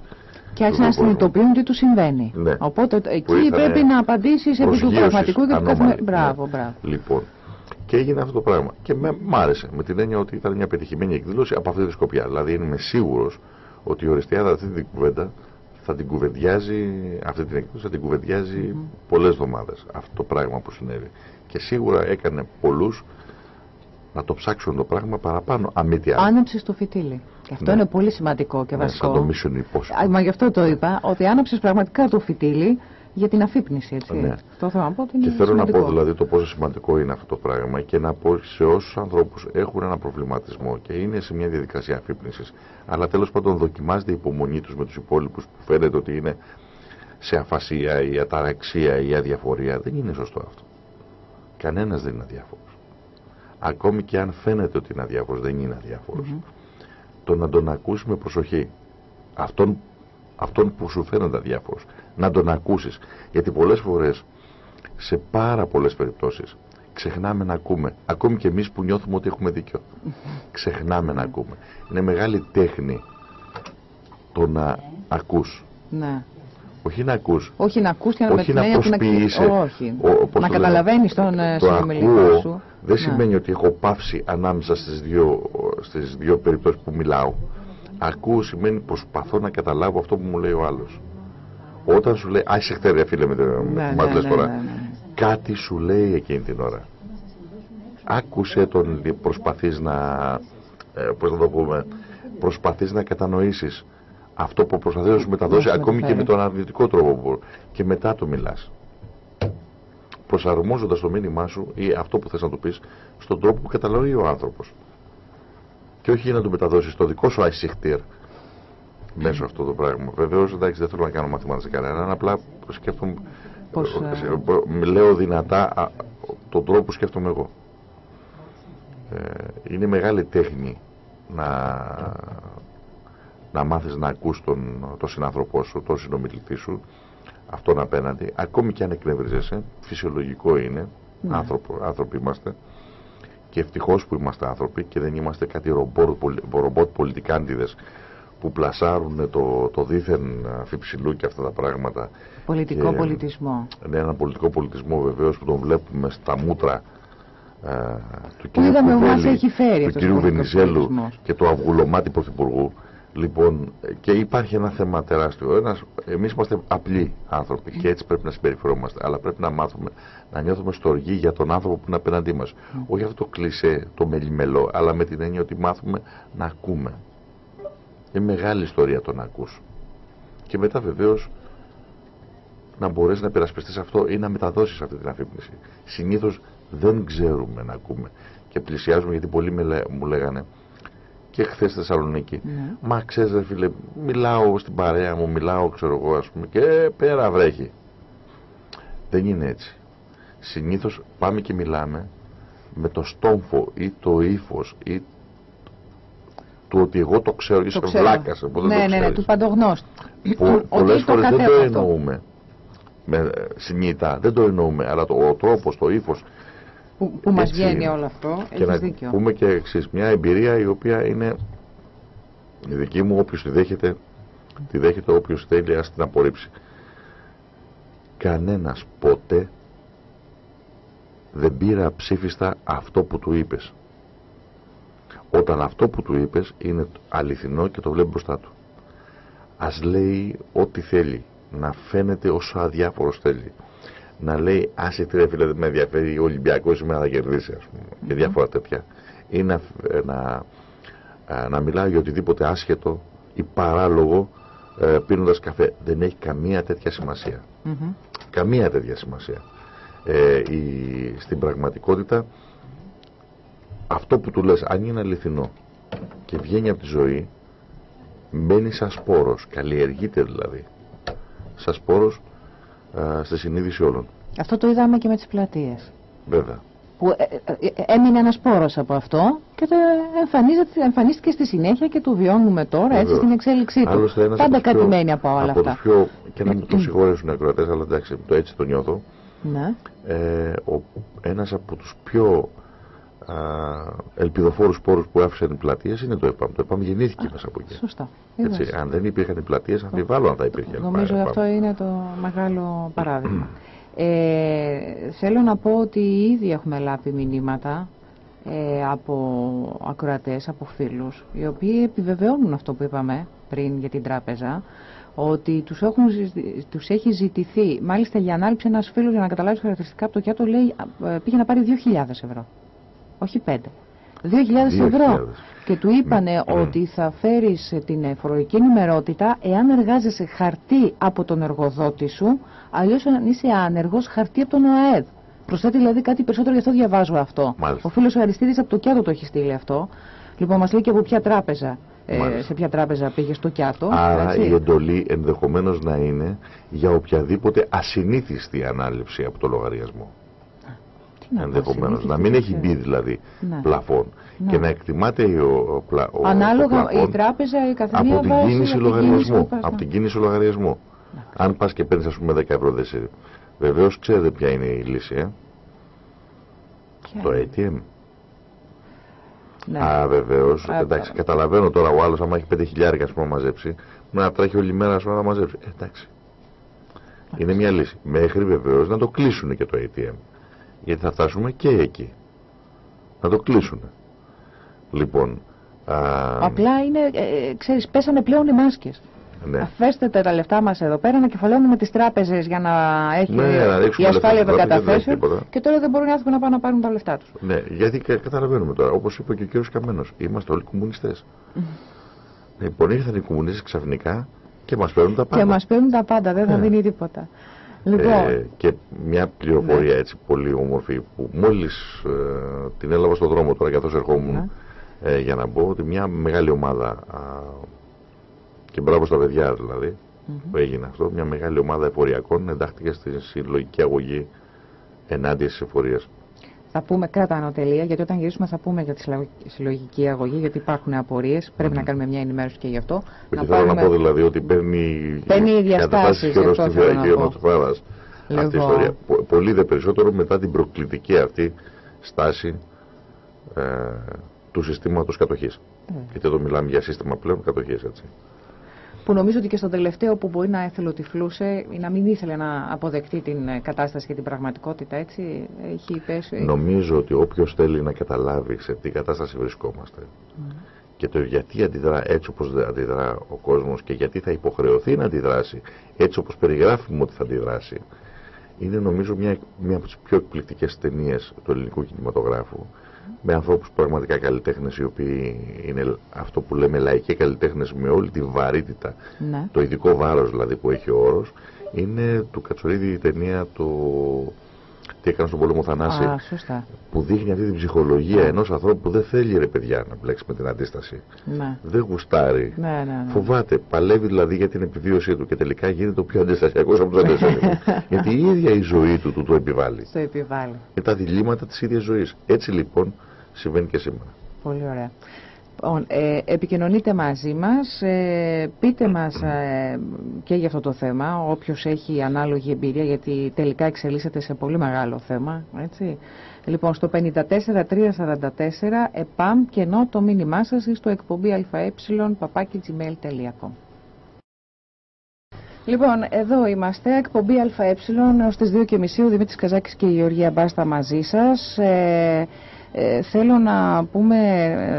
Και άρχισαν να συνειδητοποιούν τι τους συμβαίνει. Ναι. Οπότε εκεί πρέπει να απαντήσεις επί του πραγματικού και του καθημερινού. Μπράβο, μπράβο. Λοιπόν, και έγινε αυτό το πράγμα. Και με, μ' άρεσε με την έννοια ότι ήταν μια πετυχημένη εκδήλωση από αυτή τη σκοπιά. Δηλαδή είμαι σίγουρος ότι η Οριστιάδα αυτή την κουβέντα θα την κουβεντιάζει, αυτή την εκδήλωση θα την κουβεντιάζει mm -hmm. πολλές εβδομάδες. Αυτό το πράγμα που συνέβη. Και σίγουρα έκανε πολλούς να το ψάξουν το πράγμα παραπάνω. Άναψε στο φυτίλι. Και αυτό ναι. είναι πολύ σημαντικό και ναι, βασικό. Σαν το mission impossible. Μα γι' αυτό το είπα, ότι άναψε πραγματικά το φυτίλι για την αφύπνιση. Έτσι. Ναι. Αυτό θέλω να πω ότι είναι Και θέλω σημαντικό. να πω δηλαδή το πόσο σημαντικό είναι αυτό το πράγμα και να πω σε όσους ανθρώπους έχουν ένα προβληματισμό και είναι σε μια διαδικασία αφύπνισης, αλλά τέλος πάντων δοκιμάζεται η υπομονή τους με τους υπόλοιπους που φαίνεται ότι είναι σε αφασία ή αταραξία ή αδιαφορία. Δεν είναι σωστό αυτό. Κανένας δεν είναι αδιάφορος. Ακόμη και αν φαίνεται ότι είναι αδιάφορος, δεν είναι αδιάφορος. Mm Το να τον ακούσει με προσοχή. Αυτόν, αυτόν που σου φαίνεται αδιάφορο να τον ακούσεις. Γιατί πολλές φορές, σε πάρα πολλές περιπτώσεις, ξεχνάμε να ακούμε. Ακόμη και εμείς που νιώθουμε ότι έχουμε δίκιο. Ξεχνάμε να ακούμε. Είναι μεγάλη τέχνη το να ακούς. Ναι. Όχι να ακούς. Όχι να ακούς και να, όχι να προσποιείσαι. Όχι. Ο, να καταλαβαίνεις τον ε, συνομιλητή σου. Δεν ναι. σημαίνει ότι έχω πάυσει ανάμεσα στις δύο, στις δύο περιπτώσεις που μιλάω. Ακούω σημαίνει προσπαθώ να καταλάβω αυτό που μου λέει ο άλλος. Όταν σου λέει, α, είσαι χτέρια φίλε με το ναι, ναι, ναι, τώρα, ναι, ναι, κάτι σου λέει εκείνη την ώρα. Άκουσε τον, προσπαθείς να, ε, πώς να το πούμε, προσπαθείς να κατανοήσεις αυτό που προσπαθείς να σου μεταδώσει, ακόμη και με τον αρνητικό τρόπο που, και μετά το μιλάς. Προσαρμόζοντας το μήνυμά σου ή αυτό που θες να του πεις στον τρόπο που καταλαβαίνει ο άνθρωπος. Και όχι για να του μεταδώσεις το δικό σου αϊσυχτήρ, μέσω αυτό το πράγμα. Βεβαίως, εντάξει, δεν θέλω να κάνω μαθήματα σε κανέναν, απλά σκέφτομαι. Πώς, ε... Λέω δυνατά τον τρόπο που σκέφτομαι εγώ. Ε, είναι μεγάλη τέχνη να, να μάθεις να ακούς τον, τον συνάνθρωπό σου, τον συνομιλητή σου, αυτόν απέναντι, ακόμη και αν εκνευρίζεσαι, φυσιολογικό είναι, ναι. άνθρωπο, άνθρωποι είμαστε, και ευτυχώς που είμαστε άνθρωποι και δεν είμαστε κάτι ρομπότ, ρομπότ πολιτικάντιδες που πλασάρουν το, το δίθεν αφιψηλού και αυτά τα πράγματα. Πολιτικό και, πολιτισμό. Ναι, ένα πολιτικό πολιτισμό βεβαίως που τον βλέπουμε στα μούτρα ε, του κ. Κουβέλη, του κ. Βενιζέλου και του αυγουλωμάτι πρωθυπουργού. Λοιπόν, και υπάρχει ένα θέμα τεράστιο. Ένας, εμείς είμαστε απλοί άνθρωποι και έτσι πρέπει να συμπεριφερόμαστε. Αλλά πρέπει να μάθουμε να νιώθουμε στοργή για τον άνθρωπο που είναι απέναντί μας. Όχι αυτό το κλισέ, το μελιμελό, αλλά με την έννοια ότι μάθουμε να ακούμε. Είναι μεγάλη ιστορία το να ακούς. Και μετά βεβαίως να μπορέσεις να περασπιστείς αυτό ή να μεταδώσεις αυτή την αφύπνιση. Συνήθως δεν ξέρουμε να ακούμε και πλησιάζουμε γιατί πολλοί μου λέγανε και χθες στη Θεσσαλονίκη. Ναι. Μα ξέρεις φίλε, μιλάω στην παρέα μου, μιλάω ξέρω εγώ ας πούμε και πέρα βρέχει. Δεν είναι έτσι. Συνήθως πάμε και μιλάμε με το στόμφο ή το ύφος ή του ότι εγώ το ξέρω, είσαι βλάκας. Ναι, ναι, ναι, του παντογνώστου. Πολλές φορές δεν το εννοούμε. Με, συνήθα, δεν το εννοούμε, αλλά το, ο τρόπος, το ύφος. Που, που μας βγαίνει όλο αυτό, και να δίκιο. πούμε και εξής, μια εμπειρία η οποία είναι η δική μου, όποιος τη δέχεται, τη δέχεται όποιος θέλει, ας την απορρίψει. Κανένας ποτέ δεν πήρε ψήφιστα αυτό που του είπες όταν αυτό που του είπες είναι αληθινό και το βλέπει μπροστά του. Ας λέει ό,τι θέλει, να φαίνεται όσο αδιάφορος θέλει. Να λέει, άσε τι ρε φίλε δεν με ενδιαφέρει, ο Ολυμπιακός σήμερα θα κερδίσει ας πούμε, και διάφορα τέτοια. Ή να, να, να μιλάει για οτιδήποτε άσχετο ή παράλογο ε, πίνοντας καφέ. Δεν έχει καμία τέτοια σημασία. Καμία τέτοια σημασία. Ε, η, στην πραγματικότητα αυτό που του λες αν είναι αληθινό και βγαίνει από τη ζωή μπαίνει σαν σπόρος, καλλιεργείται δηλαδή σαν σπόρος α, στη συνείδηση όλων. Αυτό το είδαμε και με τις πλατείες. Βέβαια. Που ε, ε, ε, έμεινε ένας σπόρος από αυτό και το εμφανίστηκε στη συνέχεια και το βιώνουμε τώρα έτσι στην εξέλιξή του. Πάντα κάτι μένει από όλα από αυτά. Πιο, και να μου το συγχωρέσουν οι ακροατές, αλλά εντάξει, το έτσι το νιώθω. Ναι. Ε, ο, ένας από τους πιο ελπιδοφόρους πόρους που άφησαν οι πλατείες είναι το ΕΠΑΜ. Το ΕΠΑΜ γεννήθηκε μέσα από εκεί. Σωστά. Έτσι, αν δεν υπήρχαν οι πλατείες, αμφιβάλλω αν θα υπήρχε. Νομίζω αυτό είναι το μεγάλο παράδειγμα. ε, θέλω να πω ότι ήδη έχουμε λάβει μηνύματα ε, από ακροατές, από φίλους, οι οποίοι επιβεβαιώνουν αυτό που είπαμε πριν για την τράπεζα, ότι τους, έχουν, τους έχει ζητηθεί, μάλιστα για ανάληψη ένας φίλος για να καταλάβει χαρακτηριστικά από το Κιάτο λέει ε, πήγε να πάρει 2.000 ευρώ όχι 5. 2.000 ευρώ. Και του είπανε ότι θα φέρεις την φορολογική ενημερότητα εάν εργάζεσαι χαρτί από τον εργοδότη σου, αλλιώς αν είσαι άνεργος χαρτί από τον ΟΑΕΔ. Προσθέτει δηλαδή κάτι περισσότερο, γι' αυτό διαβάζω αυτό. Μάλιστα. Ο φίλος ο Αριστίδης από το Κιάτο το έχει στείλει αυτό. Λοιπόν, μας λέει και από ποια τράπεζα. Ε, σε ποια τράπεζα πήγες στο Κιάτο. Άρα έτσι. η εντολή ενδεχομένως να είναι για οποιαδήποτε ασυνήθιστη ανάληψη από το λογαριασμό ενδεχομένως. Να μην έχει μπει δηλαδή ναι. πλαφόν. Ναι. Και να εκτιμάται ο, πλα, ο Ανάλογα η τράπεζα, η καθημερινή από την κίνηση λογαριασμού. Από την κίνηση λογαριασμού. Αν πας και παίρνεις, ας πούμε, 10 ευρώ δεσί. Βεβαίως ξέρετε ποια είναι η λύση, ε; Το ATM. Ναι. Α, βεβαίως. Εντάξει, καταλαβαίνω τώρα ο άλλος, άμα έχει 5.000 ας πούμε μαζέψει, να τρέχει όλη μέρα να μαζέψει. Ε, εντάξει. Είναι μια λύση. Μέχρι βεβαίως να το κλείσουν και το ATM. Γιατί θα φτάσουμε και εκεί. Να το κλείσουν. Λοιπόν. Α... Απλά είναι, ε, ε, ξέρεις, πέσανε πλέον οι μάσκες. Ναι. Αφέστε τα λεφτά μας εδώ πέρα να κεφαλώνουμε τις τράπεζες για να έχει ναι, η ασφάλεια των καταθέσεων και τώρα δεν μπορούν οι άνθρωποι να πάνε να πάρουν τα λεφτά τους. Ναι, γιατί καταλαβαίνουμε τώρα, όπως είπε και ο κύριος Καμένος, είμαστε όλοι κομμουνιστές. λοιπόν, ήρθαν οι κομμουνιστές ξαφνικά και μας παίρνουν τα πάντα. Και μας παίρνουν τα πάντα, δεν θα ναι. δίνει τίποτα. Λοιπόν. Ε, και μια πληροφορία ναι. έτσι πολύ όμορφη που μόλις ε, την έλαβα στον δρόμο τώρα καθώς ερχόμουν ναι. ε, για να πω ότι μια μεγάλη ομάδα α, και μπράβο στα παιδιά δηλαδή που έγινε αυτό μια μεγάλη ομάδα εφοριακών εντάχθηκε στη συλλογική αγωγή ενάντια στις εφορίες. Θα πούμε κράτα ανωτελεία, γιατί όταν γυρίσουμε θα πούμε για τη συλλογική αγωγή, γιατί υπάρχουν απορίες. Πρέπει να κάνουμε μια ενημέρωση και γι' αυτό. Και να θέλω να πω δηλαδή ότι παίρνει, παίρνει διαστάσεις και στη Φάρα αυτή η λοιπόν. ιστορία. Πολύ δε περισσότερο μετά την προκλητική αυτή στάση ε, του συστήματος κατοχής. Mm. Γιατί εδώ μιλάμε για σύστημα πλέον κατοχής, έτσι που νομίζω ότι και στο τελευταίο που μπορεί να εθελοτυφλούσε ή να μην ήθελε να αποδεκτεί την ε, κατάσταση και την πραγματικότητα, έτσι, έχει πέσει. Νομίζω ότι όποιος θέλει να καταλάβει σε τι κατάσταση βρισκόμαστε mm. και το γιατί αντιδρά έτσι όπως αντιδρά ο κόσμος και γιατί θα υποχρεωθεί να αντιδράσει έτσι όπως περιγράφουμε ότι θα αντιδράσει, είναι νομίζω μια, μια από τις πιο εκπληκτικές ταινίες του ελληνικού κινηματογράφου με ανθρώπους πραγματικά καλλιτέχνες οι οποίοι είναι αυτό που λέμε λαϊκοί καλλιτέχνες με όλη τη βαρύτητα, ναι. το ειδικό βάρος δηλαδή που έχει ο όρος, είναι του Κατσορίδη η ταινία του τι έκανε στον πόλεμο Θανάση. Α, σωστά. Που δείχνει αυτή την ψυχολογία ενός ανθρώπου που δεν θέλει ρε παιδιά να μπλέξει με την αντίσταση. Ναι. Δεν γουστάρει. Ναι, ναι, ναι. Φοβάται. Παλεύει δηλαδή για την επιβίωσή του και τελικά γίνεται ο πιο αντιστασιακός από τους αντίστασιακού. (laughs) Γιατί η ίδια η ζωή του του το επιβάλλει. Στο επιβάλλει. Με τα διλήμματα της ίδιας ζωής. Έτσι λοιπόν συμβαίνει και σήμερα. Πολύ ωραία. Λοιπόν, ε, επικοινωνείτε μαζί μας, ε, πείτε μας ε, και για αυτό το θέμα, όποιος έχει ανάλογη εμπειρία, γιατί τελικά εξελίσσεται σε πολύ μεγάλο θέμα, έτσι. Λοιπόν, στο 54344 ΕΠΑΜ και ενώ το μήνυμά σας στο εκπομπή αε παπάκι gmail.com. Λοιπόν, εδώ είμαστε, εκπομπή ΑΕ, στις 2.30 ο Δημήτρης Καζάκης και η Γεωργία Μπάστα μαζί σας. Ε, ε, θέλω να πούμε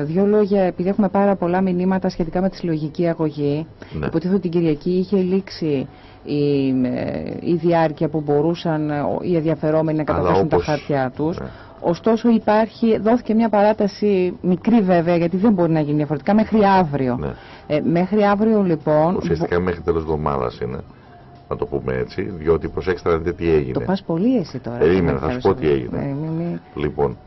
δύο λόγια, επειδή έχουμε πάρα πολλά μηνύματα σχετικά με τη συλλογική αγωγή. Ναι. Υποτίθεται ότι την Κυριακή είχε λήξει η, ε, η διάρκεια που μπορούσαν ε, οι ενδιαφερόμενοι να καταθέσουν τα όπως- χαρτιά τους. Ναι. Ωστόσο υπάρχει, δόθηκε μια παράταση μικρή βέβαια, γιατί δεν μπορεί να γίνει διαφορετικά, μέχρι αύριο. Ναι. Ε, μέχρι αύριο λοιπόν... Ουσιαστικά μέχρι τέλος εβδομάδας είναι. Να το πούμε έτσι. Διότι προσέξτε να δείτε τι έγινε. Το πας πολύ εσύ τώρα. Περίμενα, θα Δεν σου πω τι έγινε. Ε, μη- μη- Λοιπόν,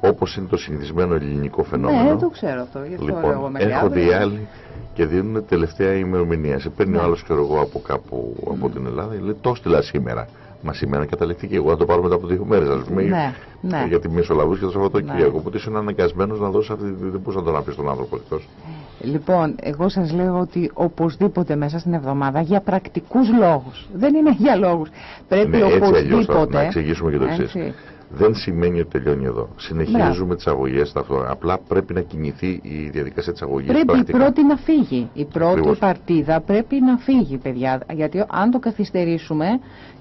όπως είναι το συνηθισμένο ελληνικό φαινόμενο. Ναι, το ξέρω αυτό. Γι' αυτό λέω εγώ Λοιπόν, μέχρι έρχονται αύριο. οι άλλοι και δίνουν τελευταία ημερομηνία. Σε παίρνει Ναι. ο άλλος, ξέρω εγώ, από κάπου από την Ελλάδα, λέει το στείλα σήμερα. Μα σήμερα καταληκτική. Εγώ να το πάρω μετά από δύο μέρες, ας πούμε. Ναι, ναι. Για τη Μεσολαβού και το Σαββατοκύριακο. Ναι. Οπότε είσαι αναγκασμένος να δώσει αυτή. Δεν μπορεί να τον αφήσει τον άνθρωπο εκτός. Λοιπόν, εγώ σας λέω ότι οπωσδήποτε μέσα στην εβδομάδα για πρακτικούς λόγους. Δεν είναι για λόγους. Πρέπει Ναι, έτσι αλλιώς οπωσδήποτε. να εξηγήσουμε και το εξής. Έτσι, Δεν σημαίνει ότι τελειώνει εδώ. Συνεχίζουμε τις αγωγές. Απλά πρέπει να κινηθεί η διαδικασία της αγωγής. Πρέπει η πρώτη να φύγει. Η πρώτη Ακριβώς. παρτίδα πρέπει να φύγει, παιδιά. Γιατί αν το καθυστερήσουμε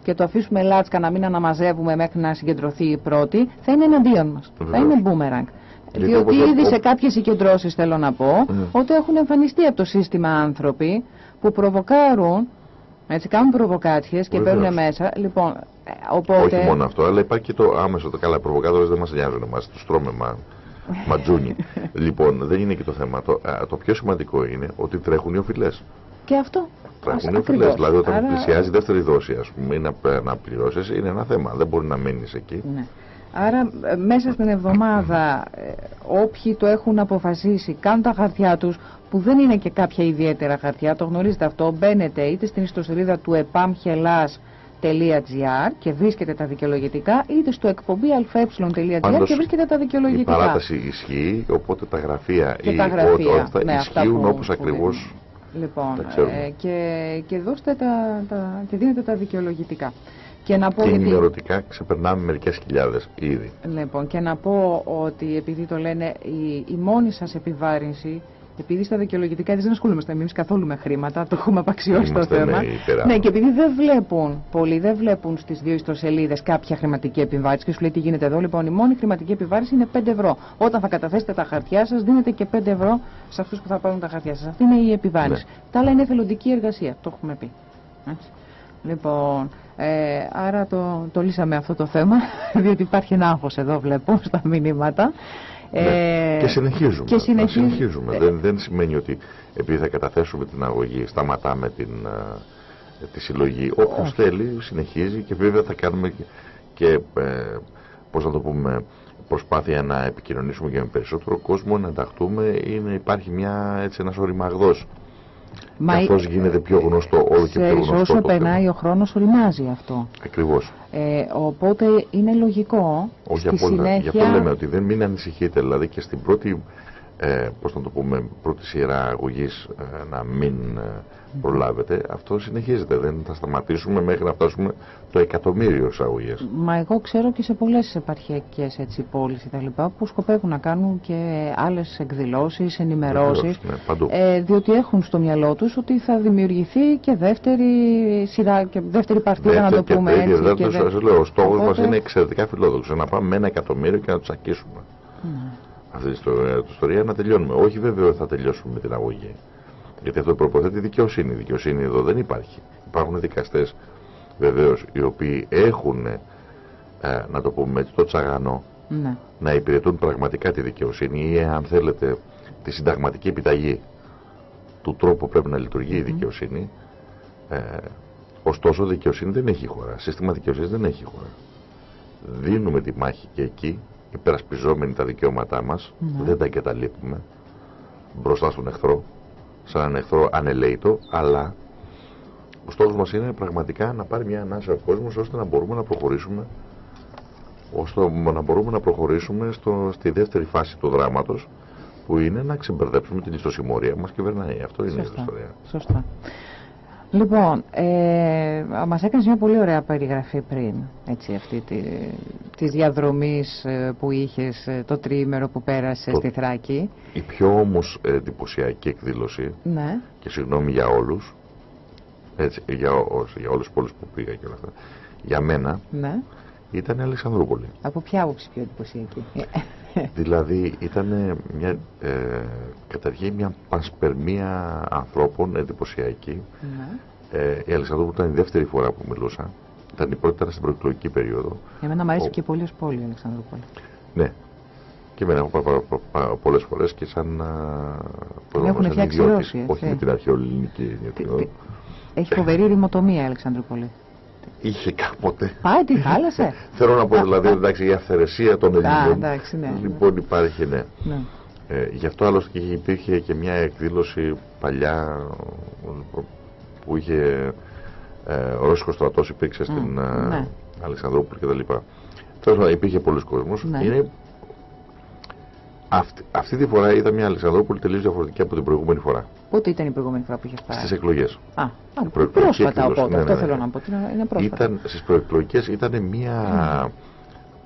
και το αφήσουμε λάτσκα να μην αναμαζεύουμε μέχρι να συγκεντρωθεί η πρώτη, θα είναι εναντίον μας. Θα Βεβαίως. είναι boomerang. Γιατί Διότι όπως- ήδη ο- σε κάποιες συγκεντρώσεις θέλω να πω Ναι. ότι έχουν εμφανιστεί από το σύστημα άνθρωποι που προβοκάρουν, έτσι κάνουν προβοκάτσιες και Βεβαίως. παίρνουν μέσα. Λοιπόν, ε, οπότε. Όχι μόνο αυτό, αλλά υπάρχει και το άμεσο. Το καλά, προβοκάτορες δεν μας νοιάζουν εμά. Τους τρώμε μα, ματζούνι. (laughs) λοιπόν, δεν είναι και το θέμα. Το, α, το πιο σημαντικό είναι ότι τρέχουν οι οφειλές. Και αυτό. Τρέχουν Ας- οι οφειλές. ακριβώς. Δηλαδή, όταν Άρα- πλησιάζει η δεύτερη δόση, ας πούμε, ή να, να πληρώσεις, είναι ένα θέμα. Δεν μπορεί να μείνει εκεί. Ναι. Άρα ε, μέσα στην εβδομάδα ε, όποιοι το έχουν αποφασίσει κάνουν τα χαρτιά τους που δεν είναι και κάποια ιδιαίτερα χαρτιά, το γνωρίζετε αυτό, μπαίνετε είτε στην ιστοσελίδα του epamhelas.gr και βρίσκετε τα δικαιολογητικά είτε στο εκπομπή αε.gr Πάντως, και βρίσκετε τα Η δικαιολογητικά. παράταση ισχύει, οπότε τα γραφεία, Και ή τα ό- γραφεία, όλα αυτά ναι, αυτά ισχύουν που- όπως που ακριβώς. δίνουν. Λοιπόν, τα ξέρουμε. ε, και, και δώστε τα, τα, και δίνετε τα δικαιολογητικά. Και να πω Και γιατί- ενημερωτικά ξεπερνάμε μερικές χιλιάδες ήδη. Λοιπόν, και να πω ότι επειδή το λένε η, η μόνη σας επιβάρυνση, επειδή στα δικαιολογητικά δεν ασχολούμαστε εμείς καθόλου με χρήματα, το έχουμε απαξιώσει το Είμαστε θέμα. με υπεράνω. Ναι, και επειδή δεν βλέπουν, πολλοί δεν βλέπουν στις δύο ιστοσελίδες κάποια χρηματική επιβάρυνση και σου λέει τι γίνεται εδώ, λοιπόν, η μόνη χρηματική επιβάρυνση είναι 5 ευρώ. Όταν θα καταθέσετε τα χαρτιά σας, δίνετε και 5 ευρώ σε αυτούς που θα πάρουν τα χαρτιά σας. Αυτή είναι η επιβάρυνση. Ναι. Τα άλλα είναι εθελοντική εργασία, το έχουμε πει. Έτσι. Λοιπόν, ε, άρα το, το λύσαμε αυτό το θέμα, (laughs) διότι υπάρχει ένα άγχος εδώ βλέπω στα μηνύματα. Ναι. Ε, και συνεχίζουμε. και Να συνεχίζουμε. συνεχίζουμε. Ε, Δεν, δεν σημαίνει ότι επειδή θα καταθέσουμε την αγωγή, σταματάμε την, ε, τη συλλογή. Όποιος Όχι. θέλει συνεχίζει και βέβαια θα κάνουμε και, και ε, πώς να το πούμε, προσπάθεια να επικοινωνήσουμε και με περισσότερο κόσμο, να ενταχθούμε. Είναι, υπάρχει μια, έτσι, ένας οριμαγδός. Μα Καθώς γίνεται πιο γνωστό, όλο και πιο ξέρεις, γνωστό όσο το θέμα. περνάει ο χρόνος οριμάζει αυτό. Ακριβώς. Ε, οπότε είναι λογικό Όχι στη απ' όλα. συνέχεια... Γι' αυτό λέμε ότι δεν μην ανησυχείτε. Δηλαδή και στην πρώτη, ε, πώς να το πούμε, πρώτη σειρά αγωγής ε, να μην ε, προλάβετε. Αυτό συνεχίζεται. Δεν θα σταματήσουμε μέχρι να φτάσουμε το εκατομμύριο σε αγωγές. Μα εγώ ξέρω και σε πολλές επαρχιακές έτσι, πόλεις και τα λοιπά που σκοπεύουν να κάνουν και άλλες εκδηλώσεις, ενημερώσεις Βεβαίως, ναι, παντού. ε, διότι έχουν στο μυαλό τους ότι θα δημιουργηθεί και δεύτερη σειρά και δεύτερη παρτίδα να το και πούμε τέτοια, έτσι. δεν και το δε- σας λέω, ο στόχος μας Οπότε- είναι εξαιρετικά φιλόδοξο. Να πάμε με ένα εκατομμύριο και να τους ακίσουμε. Ναι. Αυτή η ιστορία, η ιστορία να τελειώνουμε. Όχι βέβαια θα τελειώσουμε με την αγωγή. Γιατί αυτό προποθέτει δικαιοσύνη. Η δικαιοσύνη εδώ δεν υπάρχει. Υπάρχουν δικαστές βεβαίως οι οποίοι έχουν, ε, να το πούμε έτσι, το τσαγανό Ναι. να υπηρετούν πραγματικά τη δικαιοσύνη ή αν θέλετε τη συνταγματική επιταγή του τρόπου που πρέπει να λειτουργεί η δικαιοσύνη. Ε, ωστόσο, δικαιοσύνη δεν έχει χώρα. Σύστημα δικαιοσύνης δεν έχει χώρα. δίνουμε τη μάχη και εκεί, υπερασπιζόμενοι τα δικαιώματά μας, Ναι. δεν τα εγκαταλείπουμε μπροστά στον εχθρό, σαν έναν εχθρό ανελαίτο, αλλά ο στόχος μας είναι πραγματικά να πάρει μια ανάσα ο κόσμος ώστε να μπορούμε να προχωρήσουμε ώστε να μπορούμε να προχωρήσουμε στο, στη δεύτερη φάση του δράματος που είναι να ξεμπερδέψουμε την ιστοσημωρία που μας κυβερνάει. Αυτό είναι η Σωστά. ιστορία. Σωστά. Λοιπόν, ε, μας έκανες μια πολύ ωραία περιγραφή πριν, έτσι, αυτή τη, της διαδρομής ε, που είχες ε, το τριήμερο που πέρασε Το- στη Θράκη. Η πιο όμως εντυπωσιακή εκδήλωση Ναι, και συγγνώμη για όλους έτσι, για, ό- για όλες τις πόλεις που πήγα και όλα αυτά για μένα ναι. ήταν η Αλεξανδρούπολη Από ποια άποψη πιο εντυπωσιακή; Δηλαδή ήταν μια ε, καταρχήν μια πασπερμία ανθρώπων εντυπωσιακή ναι. ε, η Αλεξανδρούπολη ήταν η δεύτερη φορά που μιλούσα ήταν η πρώτη ήταν στην προεκλογική περίοδο Εμένα μου αρέσει Ο- και πολύ ως πόλη η Αλεξανδρούπολη. ναι και εμένα έχω πάει πα- πα- πολλές φορές και σαν, α, πώς Την έχουν σαν φτιάξει ιδιώτης, Ρώσοι, έτσι. όχι με την αρχαιοελληνική γιατί Τι- τι- Έχει φοβερή ρημοτομία η Αλεξανδρούπολη. Είχε κάποτε Πάει, τι χάλασε. (laughs) Θέλω να πω δηλαδή εντάξει η αυθαιρεσία των Ελλήνων. εντάξει, ναι. Λοιπόν υπάρχει ναι. ναι. Ε, γι' αυτό άλλωστε και υπήρχε και μια εκδήλωση παλιά ε, που είχε ε, ο Ρώσικος στρατός υπήρξε στην ε, ναι. Αλεξανδρούπολη κτλ. Τέλος πάντων υπήρχε πολλοί κόσμος. Ναι. Είναι... Αυτή, αυτή τη φορά ήταν μια Αλεξανδρούπολη τελείως διαφορετική από την προηγούμενη φορά. Πότε ήταν η προηγούμενη φορά που είχε πάει. Στις εκλογές. Α, α, προεκλογική πρόσφατα εκδήλωση. οπότε. Ναι, αυτό ναι, ναι. θέλω να πω. ότι Είναι είναι πρόσφατα. Ήταν, στις προεκλογικές ήταν μια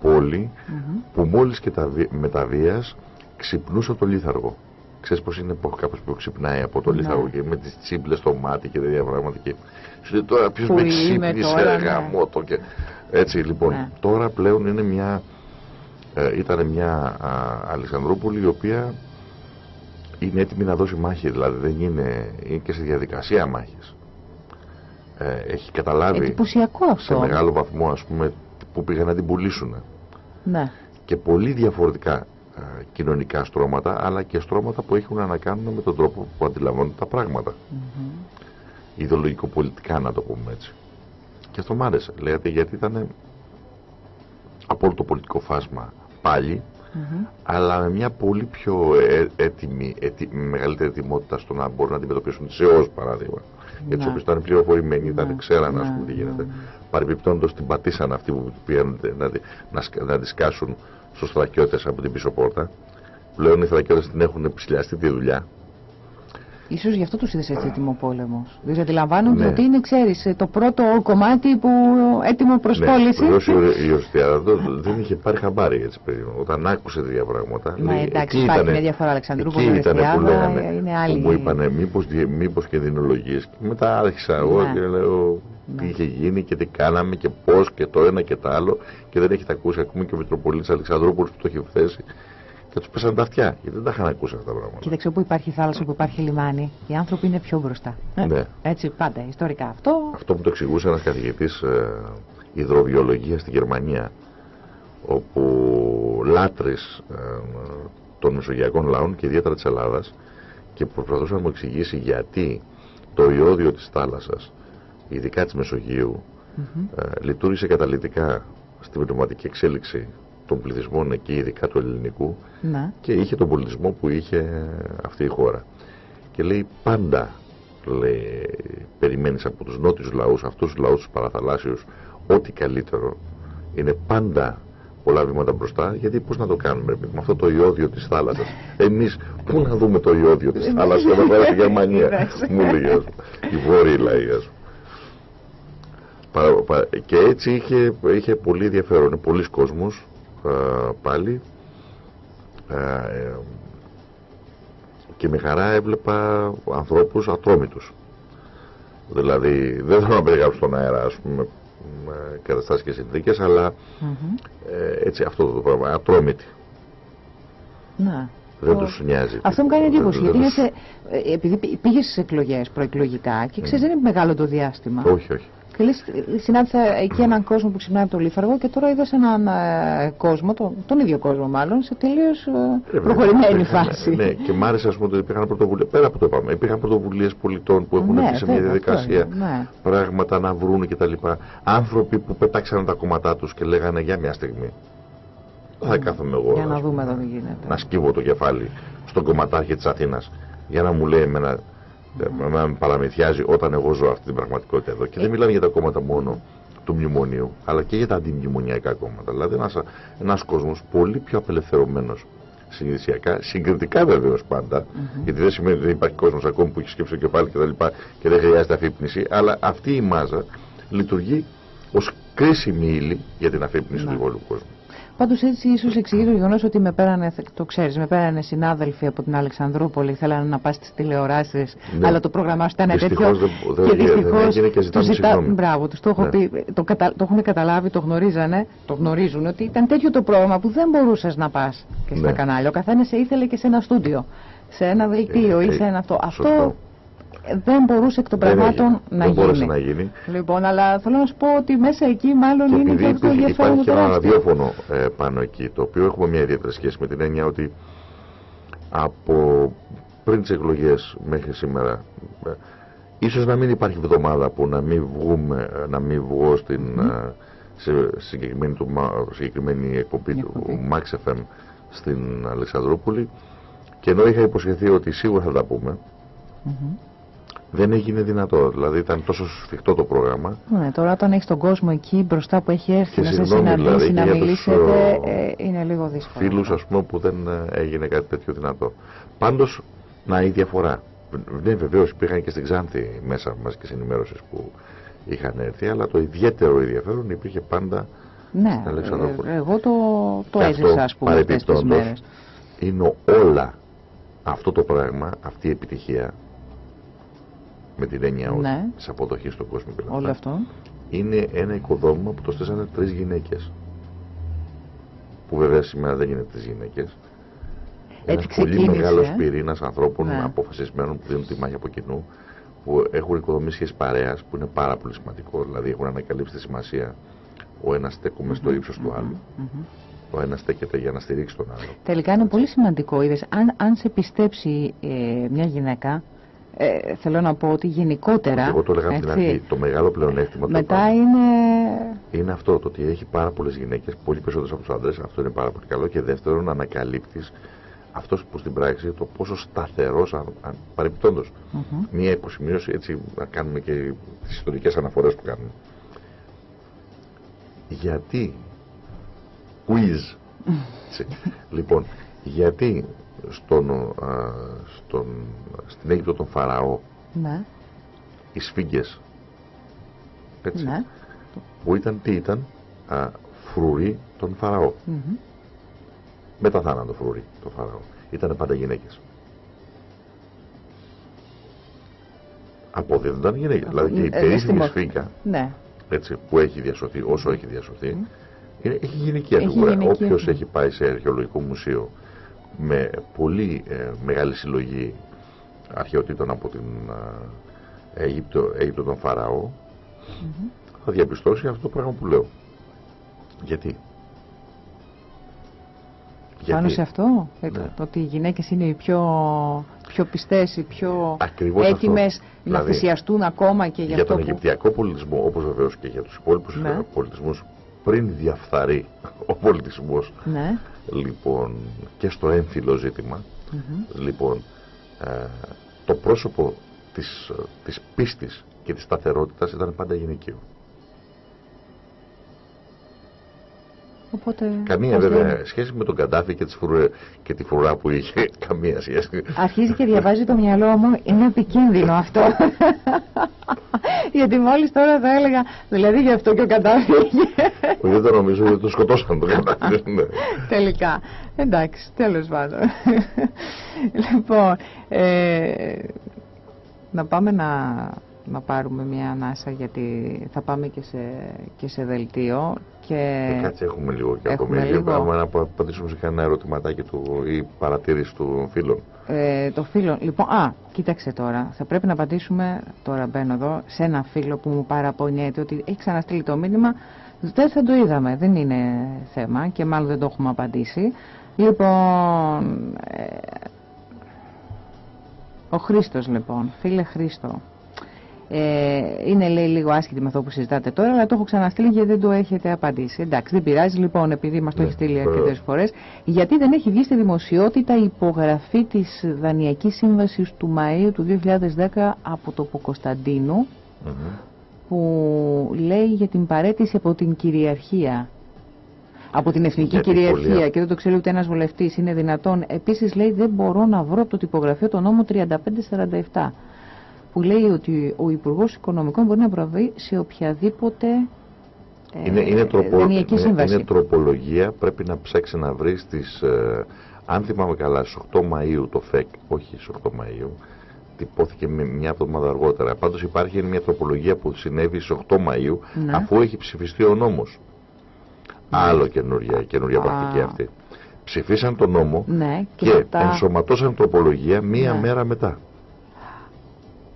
πόλη Μμμ. που μόλις και τα βι- με τα βίας ξυπνούσε από το λίθαργο. Ξέρεις πως είναι που- κάποιος που ξυπνάει από το Ναι. λίθαργο και με τις τσίμπλες στο μάτι και τέτοια πράγματα και σου λέει τώρα ποιος Πού με είμαι ξύπνησε τώρα, ρε ναι. γαμώτο και έτσι λοιπόν Ναι. τώρα πλέον είναι μια ε, ήταν μια α, Αλεξανδρούπολη η οποία είναι έτοιμη να δώσει μάχη δηλαδή δεν είναι, είναι και στη διαδικασία μάχης ε, έχει καταλάβει Εντυπωσιακός σε αυτό. μεγάλο βαθμό ας πούμε που πήγαν να την πουλήσουν Ναι. και πολύ διαφορετικά α, κοινωνικά στρώματα αλλά και στρώματα που έχουν να κάνουν με τον τρόπο που αντιλαμβάνονται τα πράγματα Μμμ. ιδεολογικο-πολιτικά να το πούμε έτσι και αυτό μου άρεσε λέτε γιατί ήταν από όλο το πολιτικό φάσμα πάλι Μμμ. αλλά με μια πολύ πιο ε, έτοιμη, έτι- με μεγαλύτερη ετοιμότητα στο να μπορούν να αντιμετωπίσουν τις ΕΟΣ παράδειγμα. Για τις Ναι. οποίες ήταν πληροφορημένοι, ήταν, Ναι, ξέραν ας ναι, πούμε τι ναι, γίνεται. ναι. Παρεμπιπτόντως την πατήσαν αυτοί που πήγαν να, τη- να, σκα- να τη σκάσουν στους θρακιώτες από την πίσω πόρτα. Πλέον οι θρακιώτες την έχουν ψηλιαστεί τη δουλειά. Ίσως γι' αυτό τους είδες έτσι έτοιμο πόλεμος. Δηλαδή αντιλαμβάνονται Ναι. ότι είναι, ξέρεις, το πρώτο κομμάτι που έτοιμο προς πώληση. Ναι, βεβαίως η- η Οστιάδο δεν είχε πάρει χαμπάρι έτσι πριν. Όταν άκουσε τέτοια πράγματα. Μα λέει, εντάξει, εκεί υπάρχει ήτανε- μια διαφορά, Αλεξανδρούπολη, Εκεί ήταν που Οστιάδα, λέγανε. είναι που άλλη. μου είπανε μήπως, δι- μήπως και δυνολογίες. Και μετά άρχισα εγώ Ναι. και λέω τι Ναι. είχε γίνει και τι κάναμε και πώς και το ένα και το άλλο. Και δεν έχετε ακούσει ακόμη και ο Μητροπολίτης Αλεξανδρούπολος που το έχει θέσει. Και τους πέσαν τα αυτιά. Γιατί δεν τα είχαν ακούσει αυτά τα πράγματα. Κοίταξε, όπου υπάρχει θάλασσα, όπου υπάρχει λιμάνι, οι άνθρωποι είναι πιο μπροστά. Ε, Ναι. Έτσι, πάντα, ιστορικά. Αυτό Αυτό που το εξηγούσε ένας καθηγητής ε, υδροβιολογίας στη Γερμανία όπου λάτρεις ε, των μεσογειακών λαών και ιδιαίτερα της Ελλάδας και προσπαθούσε να μου εξηγήσει γιατί το ιόδιο της θάλασσας ειδικά της Μεσογείου Μμμ. ε, λειτουργήσε καταλυτικά στην πνευματική εξέλιξη των πληθυσμών εκεί ειδικά του ελληνικού Ναι. και είχε τον πολιτισμό που είχε αυτή η χώρα. Και λέει πάντα λέει, περιμένεις από τους νότιους λαούς, αυτούς τους λαούς τους παραθαλάσσιους, ό,τι καλύτερο. Είναι πάντα πολλά βήματα μπροστά, γιατί πώς να το κάνουμε, ρε παιδί, με αυτό το ιόδιο της θάλασσας. Εμείς πού να δούμε το ιόδιο της θάλασσας εδώ πέρα στη Γερμανία, Εντάξει. μου λέει, ας πούμε. οι βόρειοι λαοί, ας πούμε. Παρα- πα- Και έτσι είχε, είχε πολύ ενδιαφέρον, πολλοί κόσμος α, πάλι ε, ε, και με χαρά έβλεπα ανθρώπους ατρόμητους. Δηλαδή, δεν θέλω να περιγράψω στον αέρα, ας πούμε, με καταστάσεις και συνθήκες, αλλά Μμμ. ε, έτσι αυτό το πράγμα, ατρόμητοι. Ναι. Δεν Το- τους νοιάζει. Αυτό μου κάνει Δεν- εντύπωση. δεν Γιατί είναι τους- σε, ε, επειδή πήγες στις εκλογές προεκλογικά και ξέρεις, δεν είναι μεγάλο το διάστημα. Όχι, όχι. Συνάντησα εκεί έναν κόσμο που ξυπνάει από το Λίφαργο και τώρα είδα σε έναν ε, κόσμο, τον, τον ίδιο κόσμο μάλλον, σε τελείως ε, προχωρημένη (laughs) ναι, φάση. Ναι, ναι, και μ' άρεσε ας πούμε ότι υπήρχαν πρωτοβουλίε. Πέρα από το είπαμε, υπήρχαν πρωτοβουλίες πολιτών που έχουν ναι, σε μια διαδικασία ναι. πράγματα να βρουν κτλ. Άνθρωποι που πετάξαν τα κόμματά τους και λέγανε για μια στιγμή. Θα κάθομαι εγώ. Για να δούμε εδώ τι γίνεται. Να σκύβω το κεφάλι στον κομματάρχη της Αθήνας για να μου λέει εμένα με παραμυθιάζει όταν εγώ ζω αυτή την πραγματικότητα εδώ. Και δεν μιλάμε για τα κόμματα μόνο του μνημονίου, αλλά και για τα αντιμνημονιακά κόμματα. Δηλαδή ένας κόσμος πολύ πιο απελευθερωμένος συνειδησιακά, συγκριτικά βεβαίως πάντα, γιατί δεν σημαίνει ότι δεν υπάρχει κόσμος ακόμη που έχει σκέψει το κεφάλι και τα λοιπά και δεν χρειάζεται αφύπνιση, αλλά αυτή η μάζα λειτουργεί ως κρίσιμη ύλη για την αφύπνιση του υπόλοιπου κόσμου. Πάντως έτσι ίσως εξηγεί το γεγονός ότι με πέρανε, το ξέρεις, με πέρανε συνάδελφοι από την Αλεξανδρούπολη, θέλανε να πας στις τηλεοράσεις, ναι. αλλά το πρόγραμμά σου ήταν τέτοιο. Δεν, και δυστυχώς του ζητά. Μπράβο, τους το, έχω ναι. πει, το, κατα... το έχουν καταλάβει, το γνωρίζανε, το γνωρίζουν ότι ήταν τέτοιο το πρόγραμμα που δεν μπορούσες να πας και στα ναι. κανάλια. Ο καθένας ήθελε και σε ένα στούντιο, σε ένα δελτίο ε, ή σε ένα αυτό. Αυτό δεν μπορούσε εκ των πραγμάτων να, δεν γίνει. να γίνει. Λοιπόν, αλλά θέλω να σου πω ότι μέσα εκεί μάλλον και είναι και αυτό ενδιαφέρον. Υπάρχει και ένα ραδιόφωνο ε, πάνω εκεί, το οποίο έχουμε μια ιδιαίτερη σχέση με την έννοια ότι από πριν τις εκλογές μέχρι σήμερα, ε, ίσως να μην υπάρχει εβδομάδα που να μην, βγούμε, ε, να μην βγω στην mm. σε συγκεκριμένη, του, συγκεκριμένη εκπομπή του Max FM στην Αλεξανδρούπολη και ενώ είχα υποσχεθεί ότι σίγουρα θα τα πούμε, mm -hmm δεν έγινε δυνατό. Δηλαδή ήταν τόσο σφιχτό το πρόγραμμα. Ναι, τώρα όταν έχεις τον κόσμο εκεί μπροστά που έχει έρθει να σε συναντήσει, δηλαδή, να μιλήσετε, ε, είναι λίγο δύσκολο. Φίλους, ας πούμε, που δεν ε, έγινε κάτι τέτοιο δυνατό. Πάντως, να η διαφορά. Ναι, βεβαίως υπήρχαν και στην Ξάνθη μέσα μας και ενημέρωση που είχαν έρθει, αλλά το ιδιαίτερο ενδιαφέρον υπήρχε πάντα ναι, στην Αλεξανδρόπολη. Ε, εγώ το, το έζησα, ας πούμε, αυτές τις μέρες. Είναι όλα αυτό το πράγμα, αυτή η επιτυχία με την έννοια ναι. της αποδοχής στον κόσμο και Όλο αυτό. Είναι ένα οικοδόμημα που το στήσανε τρεις γυναίκες. Που βέβαια σήμερα δεν είναι τρεις γυναίκες. Ένας πολύ μεγάλος ε; πυρήνας ανθρώπων ναι. αποφασισμένων που δίνουν τη μάχη από κοινού, που έχουν οικοδομήσει σχέσει παρέας, που είναι πάρα πολύ σημαντικό. Δηλαδή έχουν ανακαλύψει τη σημασία ο ένας στέκουμε στο ύψος του άλλου. Ο ένας στέκεται για να στηρίξει τον άλλο. Τελικά είναι πολύ σημαντικό. Είδες, αν, αν σε πιστέψει ε, μια γυναίκα, ε, θέλω να πω ότι γενικότερα. Εγώ το έλεγα από την αρχή. Το μεγάλο πλεονέκτημα του Μετά είναι. Είναι αυτό το ότι έχει πάρα πολλές γυναίκες, πολύ περισσότερες από τους άντρες. Αυτό είναι πάρα πολύ καλό. Και δεύτερον, να ανακαλύπτεις αυτός που στην πράξη το πόσο σταθερός, παρεμπιπτόντως. Mm -hmm. Μία υποσημείωση, έτσι να κάνουμε και τις ιστορικές αναφορές που κάνουμε. Γιατί. Quiz. (laughs) λοιπόν, γιατί στον, α, στον, στην Αίγυπτο των Φαραώ ναι. οι σφίγγες έτσι, ναι. που ήταν τι ήταν α, φρουροί των Φαραώ mm -hmm. μετά θάνατο φρουροί των Φαραώ ήταν πάντα γυναίκες αποδίδονταν γυναίκες δηλαδή και η ε, περίφημη σφίγγα ναι. έτσι, που έχει διασωθεί όσο έχει διασωθεί mm. είναι, έχει γυναικεία φιγούρα όποιος έχει πάει σε αρχαιολογικό μουσείο με πολύ ε, μεγάλη συλλογή αρχαιοτήτων από την ε, Αίγυπτο, Αίγυπτο των Φαραώ θα διαπιστώσει αυτό το πράγμα που λέω. Γιατί; Πάνω σε αυτό, ε, ναι. ότι οι γυναίκες είναι οι πιο, πιο πιστές, οι πιο Ακριβώς έτοιμες να δηλαδή, θυσιαστούν ακόμα και για, για αυτό τον Αιγυπτιακό πολιτισμό, όπως βεβαίως και για τους υπόλοιπους ναι. πολιτισμούς, πριν διαφθαρεί ο πολιτισμός ναι. λοιπόν και στο έμφυλο ζήτημα λοιπόν ε, το πρόσωπο της, της πίστης και της σταθερότητας ήταν πάντα γυναικείο Οπότε, καμία βέβαια σχέση με τον Καντάφη και, και τη φρουρά που είχε. (laughs) Καμία σχέση. Αρχίζει και διαβάζει το μυαλό μου. Είναι επικίνδυνο αυτό. (laughs) Γιατί μόλις τώρα θα έλεγα. Δηλαδή γι' αυτό και ο Καντάφη Δεν το νομίζω ότι το σκοτώσαν το Καντάφη. Ναι. Τελικά. Εντάξει, τέλος πάντων. λοιπόν. Ε, να πάμε να να πάρουμε μια ανάσα γιατί θα πάμε και σε, και σε δελτίο. Και... Ε, κάτσε έχουμε λίγο και έχουμε ακόμη. Λίγο. να απαντήσουμε σε κανένα ερωτηματάκι του ή παρατήρηση του φίλων. Ε, το φίλο. Λοιπόν, α, κοίταξε τώρα. Θα πρέπει να απαντήσουμε. Τώρα μπαίνω εδώ σε ένα φίλο που μου παραπονιέται ότι έχει ξαναστείλει το μήνυμα. Δεν θα το είδαμε. Δεν είναι θέμα και μάλλον δεν το έχουμε απαντήσει. Λοιπόν. Ε, ο Χρήστος λοιπόν. Φίλε Χρήστο. Ε, είναι λέει λίγο άσχητη με αυτό που συζητάτε τώρα, αλλά το έχω ξαναστείλει γιατί δεν το έχετε απαντήσει. Εντάξει, δεν πειράζει λοιπόν, επειδή μας το Ναι, έχεις στείλει ε. αρκετές φορές, γιατί δεν έχει βγει στη δημοσιότητα η υπογραφή της Δανειακής Σύμβασης του Μαΐου του 2010 από το Κωνσταντίνου, Μμμ. που λέει για την παρέτηση από την κυριαρχία. Από την εθνική Γιατί κυριαρχία πολλοί- και δεν το ξέρει ούτε ένας βουλευτής. Είναι δυνατόν. Επίσης λέει δεν μπορώ να βρω από το τυπογραφείο το νόμο 3547 που λέει ότι ο Υπουργός Οικονομικών μπορεί να προβεί σε οποιαδήποτε ε, Είναι, είναι, τροπο- δανειακή είναι- σύμβαση. είναι τροπολογία, πρέπει να ψάξει να βρει στις, ε, αν θυμάμαι καλά, στις 8 Μαΐου το ΦΕΚ, όχι στις 8 Μαΐου, τυπώθηκε με μια εβδομάδα αργότερα. Πάντως υπάρχει μια τροπολογία που συνέβη στις 8 Μαΐου, Ναι. αφού έχει ψηφιστεί ο νόμος. Άλλο καινούργια, καινούργια Α. πρακτική αυτή. Ψηφίσαν τον νόμο Ναι, και, και μετά- ενσωματώσαν τροπολογία μία Ναι. μέρα μετά.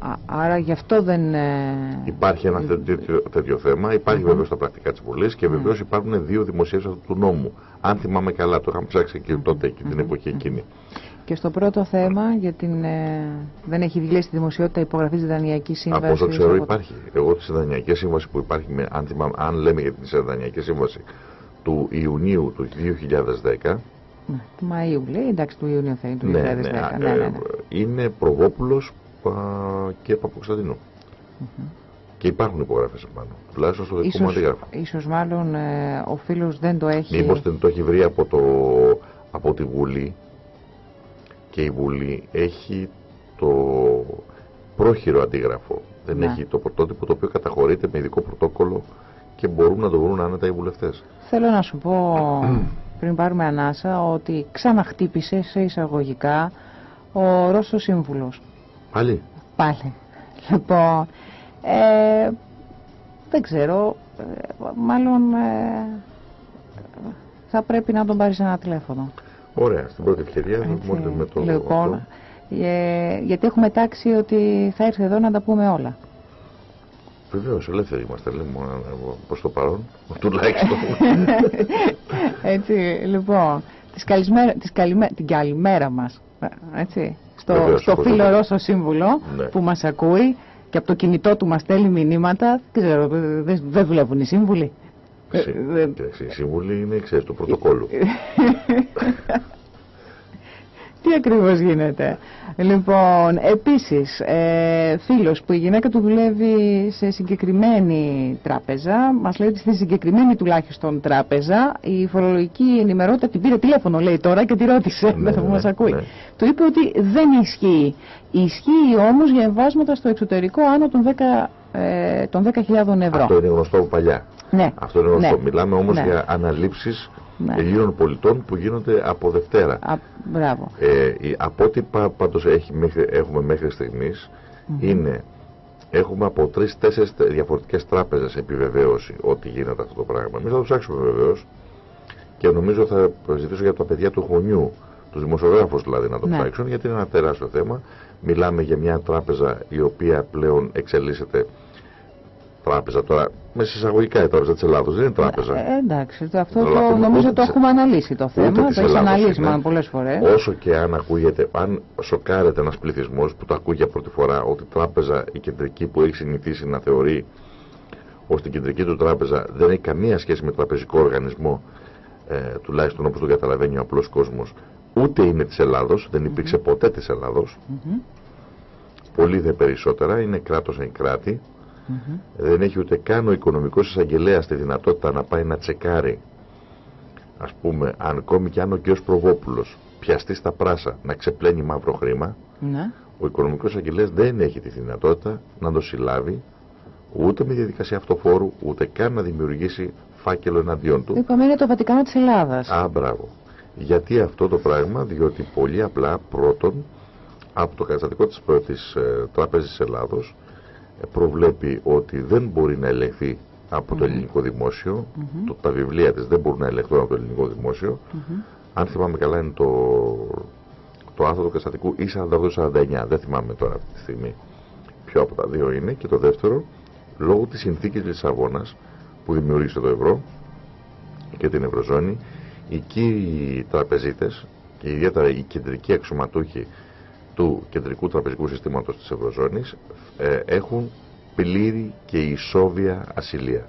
Α, άρα γι' αυτό δεν. ε, Υπάρχει ένα τέτοιο, τέτοιο θέμα. Υπάρχει Μμμ. βεβαίω τα πρακτικά της Βουλής και βεβαίως υπάρχουν δύο δημοσίευσεις αυτού του νόμου. Αν θυμάμαι καλά, το είχαμε ψάξει και τότε, και την Μμμ. εποχή εκείνη. Και στο πρώτο θέμα, για την, ε, δεν έχει βγει στη δημοσιότητα υπογραφής της Δανειακής Σύμβαση. Από όσο ξέρω υπάρχει. Εγώ τη Δανειακή Σύμβαση που υπάρχει, με, αν, θυμάμαι, αν λέμε για την Δανειακή Σύμβαση του Ιουνίου του 2010, Ναι, του Μαΐου λέει, εντάξει, του Ιουνίου θα είναι, του 2010. ναι, Ναι, ε, ναι, ναι. είναι Προβόπουλος α, και Παποκσταντινού. Και υπάρχουν υπογραφέ επάνω. Τουλάχιστον στο δικό μου Ίσως, αντίγραφο. ίσως μάλλον ε, ο φίλος δεν το έχει... Μήπως δεν το έχει βρει από, το, από τη Βουλή και η Βουλή έχει το πρόχειρο αντίγραφο. Δεν Ναι. έχει το πρωτότυπο το οποίο καταχωρείται με ειδικό πρωτόκολλο και μπορούν να το βρουν άνετα οι βουλευτές. Θέλω να σου πω, πριν πάρουμε ανάσα, ότι ξαναχτύπησε σε εισαγωγικά ο Ρώσος Σύμβουλος. Πάλι; Πάλι. Λοιπόν, ε, δεν ξέρω, ε, μάλλον ε, θα πρέπει να τον πάρεις ένα τηλέφωνο. Ωραία. Στην πρώτη ευκαιρία Έτσι. μόλις με το λοιπόν, αυτό. ε, γιατί έχουμε τάξει ότι θα έρθει εδώ να τα πούμε όλα. Βεβαίως ελεύθεροι είμαστε λέμε προς το παρόν. (laughs) Τουλάχιστον. Έτσι, λοιπόν, της καλησμέρα, της καλημέ, την καλημέρα μας, ε, έτσι, στο, Βεβαίως, στο πώς φίλο το- Ρώσο Σύμβουλο Ναι. που μας ακούει και από το κινητό του μας στέλνει μηνύματα, δεν ξέρω, δεν δεν δουλεύουν οι σύμβουλοι. Ε, Συ- δεν- κοίταξε, Η συμβουλή είναι ξέρεις, του πρωτοκόλλου. (laughs) Τι ακριβώς γίνεται; Λοιπόν, επίσης, ε, φίλος που η γυναίκα του δουλεύει σε συγκεκριμένη τράπεζα, μας λέει ότι στη συγκεκριμένη τουλάχιστον τράπεζα η φορολογική ενημερότητα την πήρε τηλέφωνο, λέει τώρα και τη ρώτησε, Ναι, δεν θα ναι, μας ακούει. ναι. Του είπε ότι δεν ισχύει. Ισχύει όμως για εμβάσματα στο εξωτερικό άνω των 10, ε, των 10.000 ευρώ. Αυτό είναι γνωστό από παλιά. Ναι. Αυτό είναι γνωστό. Ναι. Μιλάμε όμως Ναι. για αναλήψεις Ναι. Ελλήνων πολιτών που γίνονται από Δευτέρα. Α, μπράβο. Ε, η- από ό,τι πα- πάντως έχει μέχρι, έχουμε μέχρι στιγμής είναι έχουμε από τρεις-τέσσερις διαφορετικές τράπεζες επιβεβαίωση ότι γίνεται αυτό το πράγμα. Εμείς θα το ψάξουμε βεβαίως και νομίζω θα ζητήσω για τα παιδιά του γονιού, τους δημοσιογράφους δηλαδή να το Ναι. ψάξουν γιατί είναι ένα τεράστιο θέμα. Μιλάμε για μια τράπεζα η οποία πλέον εξελίσσεται τράπεζα τώρα, με συσσαγωγικά η τράπεζα της Ελλάδος, δεν είναι τράπεζα. Ε, εντάξει, το- αυτό Αλλά το, ούτε- νομίζω ούτε το της- έχουμε αναλύσει το ούτε θέμα. της Το έχει Ελλάδος αναλύσει είναι. μάλλον πολλές φορές. Όσο και αν ακούγεται, αν σοκάρεται ένας πληθυσμός που το ακούει για πρώτη φορά ότι η τράπεζα, η κεντρική που έχει συνηθίσει να θεωρεί ως την κεντρική του τράπεζα δεν έχει καμία σχέση με τραπεζικό οργανισμό, ε, τουλάχιστον όπως το καταλαβαίνει ο απλός κόσμος, ούτε είναι της Ελλάδος, δεν υπήρξε ποτέ της Ελλάδος. Μμμ, Πολύ δε περισσότερα, είναι κράτος εν κράτη. Μμμ. Δεν έχει ούτε καν ο οικονομικός εισαγγελέας τη δυνατότητα να πάει να τσεκάρει, ας πούμε, αν ακόμη και αν ο κ. Προβόπουλος πιαστεί στα πράσα να ξεπλένει μαύρο χρήμα, Ναι. ο οικονομικός αγγελέα δεν έχει τη δυνατότητα να το συλλάβει ούτε με διαδικασία αυτοφόρου, ούτε καν να δημιουργήσει φάκελο εναντίον του. Είπαμε είναι το Βατικάνο της Ελλάδας. Α, μπράβο. Γιατί αυτό το πράγμα, διότι πολύ απλά πρώτον από το καταστατικό της, της ε, Τράπεζας της Ελλάδος ε, προβλέπει ότι δεν μπορεί να ελεγχθεί από το ελληνικό δημόσιο, Μμμ. το, τα βιβλία της δεν μπορούν να ελεγχθούν από το ελληνικό δημόσιο. Μμμ. Αν θυμάμαι καλά είναι το, το άρθρο του καταστατικού ή 48-49. Δεν θυμάμαι τώρα αυτή τη στιγμή ποιο από τα δύο είναι. Και το δεύτερο, λόγω της συνθήκης Λισαβόνας που δημιούργησε το ευρώ και την Ευρωζώνη, οι κύριοι τραπεζίτες και ιδιαίτερα οι κεντρικοί αξιωματούχοι του κεντρικού τραπεζικού συστήματος της Ευρωζώνης ε, έχουν πλήρη και ισόβια ασυλία.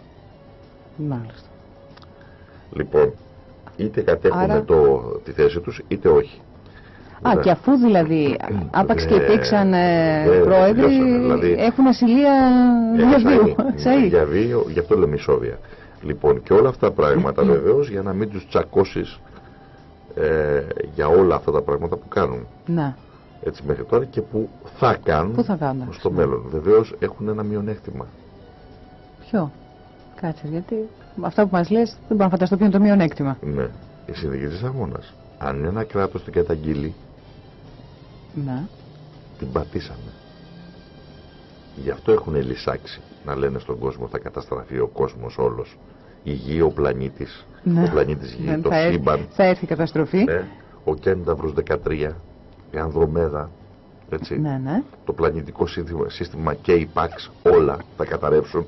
Μάλιστα. Λοιπόν, είτε κατέχουν το, τη θέση τους είτε όχι. Α, και αφού δηλαδή (clears throat) άπαξ και υπήρξαν ε, πρόεδροι, δηλαδή, έχουν ασυλία διαβίου. Διαβίου, (laughs) γι' αυτό λέμε ισόβια. Λοιπόν, και όλα αυτά τα πράγματα (clears throat) βεβαίως για να μην τους τσακώσεις ε, για όλα αυτά τα πράγματα που κάνουν. Να. Έτσι μέχρι τώρα και που θα κάνουν, που θα κάνουν στο ναι. μέλλον. Βεβαίως έχουν ένα μειονέκτημα. Ποιο; Κάτσε, γιατί αυτά που μας λες δεν μπορώ να φανταστώ ποιο είναι το μειονέκτημα. Ναι. Η συνδική της αγώνας. Αν ένα κράτος την καταγγείλει, να. την πατήσαμε. Γι' αυτό έχουν λυσάξει να λένε στον κόσμο θα καταστραφεί ο κόσμος όλος. Η γη, ο πλανήτης, ναι. ο πλανήτης γη, ναι, το θα σύμπαν. Θα έρθει η καταστροφή. Ναι, ο Κένταβρος 13, η Ανδρομέδα, έτσι. Ναι, ναι. Το πλανητικό σύστημα, σύστημα και η ΠΑΞ όλα θα καταρρεύσουν.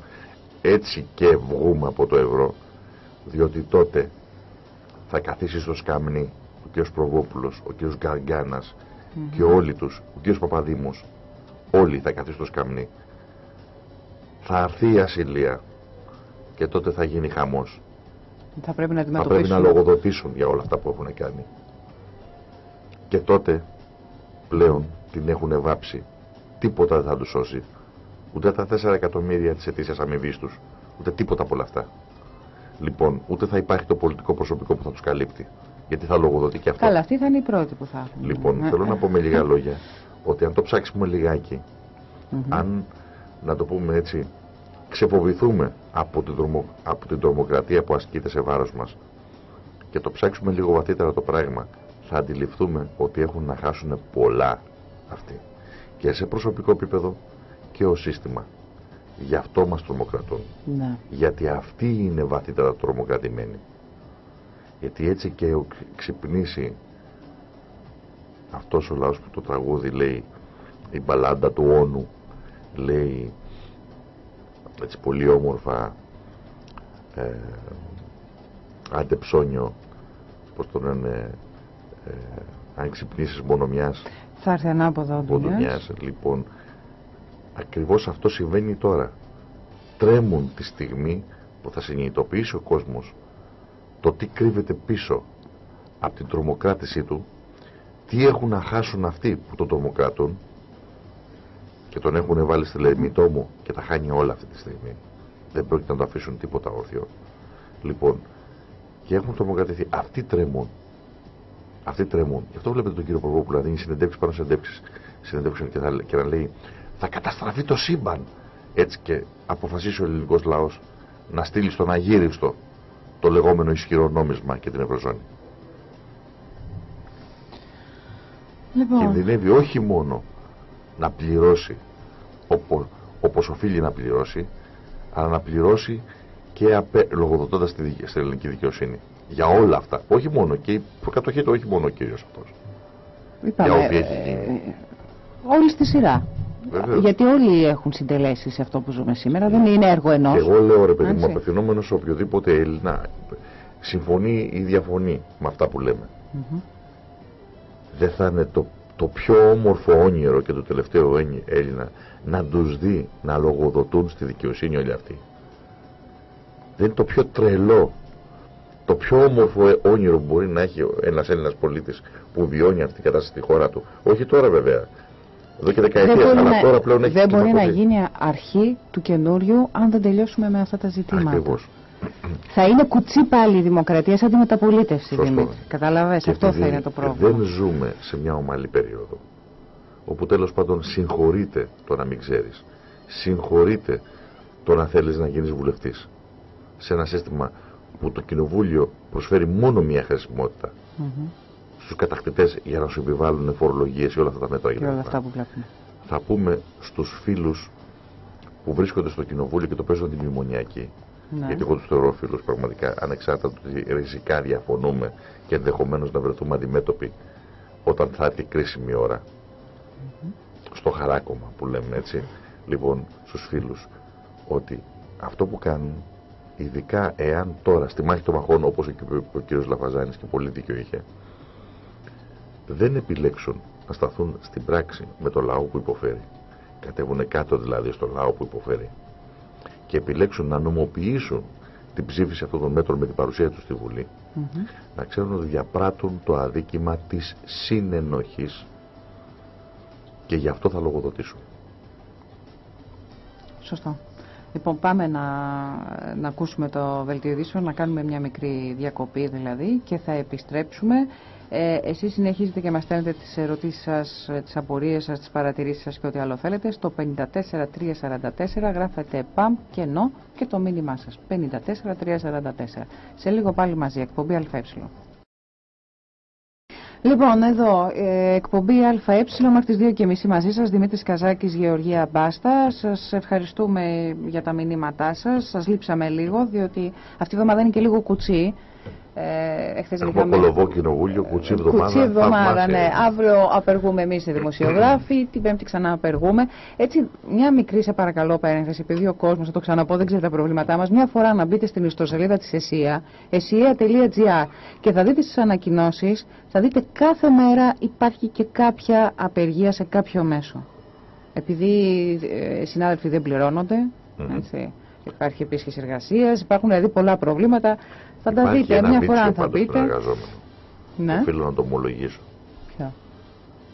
Έτσι και βγούμε από το ευρώ. Διότι τότε θα καθίσει στο σκάμνι ο κ. Προβόπουλος, ο κ. Γκαργκάνας και όλοι τους, ο κ. Παπαδήμος, όλοι θα καθίσουν στο σκαμνί. Θα έρθει η ασυλία και τότε θα γίνει χαμός. Θα πρέπει να Θα πρέπει να λογοδοτήσουν για όλα αυτά που έχουν κάνει. Και τότε πλέον την έχουν βάψει. Τίποτα δεν θα τους σώσει. Ούτε τα 4 εκατομμύρια της ετήσιας αμοιβής τους. Ούτε τίποτα από όλα αυτά. Λοιπόν, ούτε θα υπάρχει το πολιτικό προσωπικό που θα τους καλύπτει. Γιατί θα λογοδοτεί και αυτό. Καλά, αυτή θα είναι η πρώτη που θα έχουν. Λοιπόν, θέλω να πω με λίγα λόγια ότι αν το ψάξουμε λιγάκι, αν, να το πούμε έτσι, ξεφοβηθούμε από την, τρομο, από την τρομοκρατία που ασκείται σε βάρος μας και το ψάξουμε λίγο βαθύτερα το πράγμα, θα αντιληφθούμε ότι έχουν να χάσουν πολλά αυτοί. Και σε προσωπικό επίπεδο και ο σύστημα. Γι' αυτό μας τρομοκρατούν. Ναι. Γιατί αυτοί είναι βαθύτερα τρομοκρατημένοι. Γιατί έτσι και ξυπνήσει αυτός ο λαός που το τραγούδι λέει η μπαλάντα του όνου λέει έτσι πολύ όμορφα ε, άντε ψώνιο πως το λένε ε, αν ξυπνήσεις μόνο μιας θα έρθει ανάποδα ο μιας λοιπόν ακριβώς αυτό συμβαίνει τώρα τρέμουν τη στιγμή που θα συνειδητοποιήσει ο κόσμος το τι κρύβεται πίσω από την τρομοκράτησή του τι έχουν να χάσουν αυτοί που τον τρομοκρατούν και τον έχουν βάλει στη λεμιτό μου και τα χάνει όλα αυτή τη στιγμή. Δεν πρόκειται να το αφήσουν τίποτα όρθιο. Λοιπόν, και έχουν τρομοκρατηθεί. Αυτοί τρεμούν. Αυτοί τρεμούν. Γι' αυτό βλέπετε τον κύριο Προβόπουλο να δίνει συνεντεύξεις πάνω σε συνεντεύξεις και, και να λέει θα καταστραφεί το σύμπαν. Έτσι και αποφασίσει ο ελληνικός λαός να στείλει στον αγύριστο το λεγόμενο ισχυρό νόμισμα και την Ευρωζώνη. Λοιπόν. Κινδυνεύει όχι μόνο να πληρώσει όπως, όπως οφείλει να πληρώσει, αλλά να πληρώσει και απε, λογοδοτώντας στη, στην ελληνική δικαιοσύνη. Για όλα αυτά. Όχι μόνο και η προκατοχή όχι μόνο ο κύριος αυτός. Είπαμε, για ό,τι έχει ε, γίνει. Όλοι στη σειρά. Βεβαίως. Γιατί όλοι έχουν συντελέσει σε αυτό που ζούμε σήμερα. Δεν είναι έργο ενός. Εγώ λέω ρε παιδί μου, απευθυνόμενος σε οποιοδήποτε Έλληνα συμφωνεί ή διαφωνεί με αυτά που λέμε. Mm δεν θα είναι το, το πιο όμορφο όνειρο και το τελευταίο Έλληνα να τους δει να λογοδοτούν στη δικαιοσύνη όλοι αυτοί. Δεν είναι το πιο τρελό, το πιο όμορφο ε, όνειρο που μπορεί να έχει ένας Έλληνας πολίτης που βιώνει αυτή την κατάσταση στη χώρα του. Όχι τώρα βέβαια. Εδώ και δεκαετίες, αλλά να, τώρα πλέον έχει Δεν μπορεί να γίνει αρχή του καινούριου αν δεν τελειώσουμε με αυτά τα ζητήματα. Ακριβώς. Θα είναι κουτσί πάλι η δημοκρατία σαν τη μεταπολίτευση, Δημήτρη. Καταλαβες, αυτό θα είναι το πρόβλημα. Δεν ζούμε σε μια ομαλή περίοδο. Όπου τέλος πάντων συγχωρείται το να μην ξέρεις. Συγχωρείται το να θέλεις να γίνεις βουλευτής. Σε ένα σύστημα που το κοινοβούλιο προσφέρει μόνο μια χρησιμότητα. Mm -hmm. Στους κατακτητές για να σου επιβάλλουν φορολογίες ή όλα αυτά τα μέτρα. Και όλα αυτά που βλέπουμε. Θα πούμε στους φίλους που βρίσκονται στο κοινοβούλιο και το παίζουν τη μνημονιακή ναι. Γιατί εγώ τους θεωρώ φίλους πραγματικά, ανεξάρτητα του ότι ριζικά διαφωνούμε και ενδεχομένως να βρεθούμε αντιμέτωποι όταν θα έρθει κρίσιμη ώρα στο χαράκομα που λέμε έτσι λοιπόν στους φίλους ότι αυτό που κάνουν ειδικά εάν τώρα στη μάχη των μαχών όπως ο, ο κ. Λαφαζάνης και πολύ δίκιο είχε δεν επιλέξουν να σταθούν στην πράξη με το λαό που υποφέρει κατέβουν κάτω δηλαδή στο λαό που υποφέρει και επιλέξουν να νομοποιήσουν την ψήφιση αυτών των μέτρων με την παρουσία τους στη Βουλή να ξέρουν ότι διαπράττουν το αδίκημα της συνενοχής και γι' αυτό θα λογοδοτήσουν. Σωστό. Λοιπόν, πάμε να, να ακούσουμε το βελτίο να κάνουμε μια μικρή διακοπή δηλαδή και θα επιστρέψουμε. Ε, εσείς συνεχίζετε και μας στέλνετε τις ερωτήσεις σας, τις απορίες σας, τις παρατηρήσεις σας και ό,τι άλλο θέλετε στο 54344 γράφετε ΠΑΜ και ΝΟ και το μήνυμά σας 54344. Σε λίγο πάλι μαζί, εκπομπή ΑΕ. Λοιπόν, εδώ, ε, εκπομπή ΑΕ μέχρι τις 2.30 μαζί σας, Δημήτρης Καζάκης, Γεωργία Μπάστα. Σας ευχαριστούμε για τα μηνύματά σας. Σας λείψαμε λίγο, διότι αυτή η εβδομάδα είναι και λίγο κουτσί. Ε, εχθές είχαμε... Κολοβό κοινοβούλιο, κουτσί εβδομάδα. Κουτσί εβδομάδα, ναι. Αύριο απεργούμε εμείς οι δημοσιογράφοι, την Πέμπτη ξανά απεργούμε. Έτσι, μια μικρή σε παρακαλώ παρένθεση, επειδή ο κόσμος, θα το ξαναπώ, δεν ξέρει τα προβλήματά μας, μια φορά να μπείτε στην ιστοσελίδα της ΕΣΥΑ, εσία.gr και θα δείτε στις ανακοινώσεις, θα δείτε κάθε μέρα υπάρχει και κάποια απεργία σε κάποιο μέσο. Επειδή ε, οι συνάδελφοι δεν πληρώνονται, έτσι, υπάρχει επίση εργασίας, υπάρχουν δηλαδή πολλά προβλήματα. Θα τα δείτε μια φορά αν θα πείτε. Ναι. Οφείλω να το ομολογήσω. Ποιο;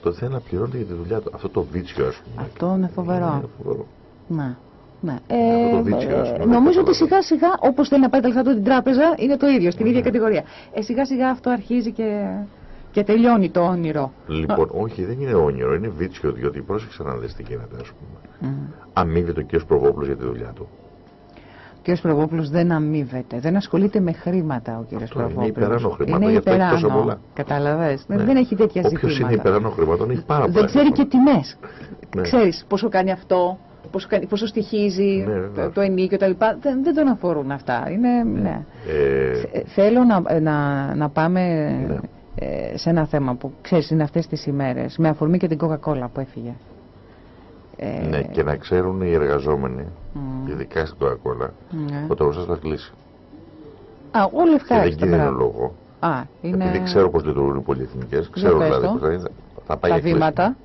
Το θέλει να πληρώνει για τη δουλειά του. Αυτό το βίτσιο, ας πούμε. Αυτό είναι φοβερό. Είναι φοβερό. Ναι. Ναι. Ε, βίτσιο, ε, νομίζω ότι σιγά σιγά, όπως θέλει να πάει τα λεφτά του την τράπεζα, είναι το ίδιο, στην ίδια ναι. κατηγορία. Ε, σιγά σιγά αυτό αρχίζει και, και τελειώνει το όνειρο. Λοιπόν, όχι, δεν είναι όνειρο, είναι βίτσιο, διότι πρόσεξε να δεις τι γίνεται, ας πούμε. Mm. Αμείβεται ο κ. Προβόπουλος για τη δουλειά του κ. Προβόπουλος δεν αμείβεται, δεν ασχολείται με χρήματα ο κ. Προβόπουλο. Είναι υπεράνω χρήματο, είναι υπεράνω. Κατάλαβες; Ναι. Δεν έχει τέτοια ζητήματα. Όποιος είναι υπεράνω χρήματο έχει πάρα πολλά. Δεν ξέρει και τιμές. Ναι. Ξέρεις πόσο κάνει αυτό, πόσο, κάνει, πόσο στοιχίζει ναι, το, το ενίκιο κτλ. Δεν, δεν τον αφορούν αυτά. Είναι, ναι. ναι. Ε... Θέλω να, να, να πάμε ναι. ε, σε ένα θέμα που ξέρεις είναι αυτές τις ημέρες, με αφορμή και την Coca-Cola που έφυγε. Ε... Ναι, και να ξέρουν οι εργαζόμενοι, mm. ειδικά στην Coca-Cola, ναι. ότι ο θα κλείσει. Α, όλοι ευχάριστα. Και δεν είναι λόγο. Α, είναι... Επειδή ξέρω πώ λειτουργούν οι πολυεθνικές, ξέρω δηλαδή πώ θα, είναι, θα πάει Τα βήματα.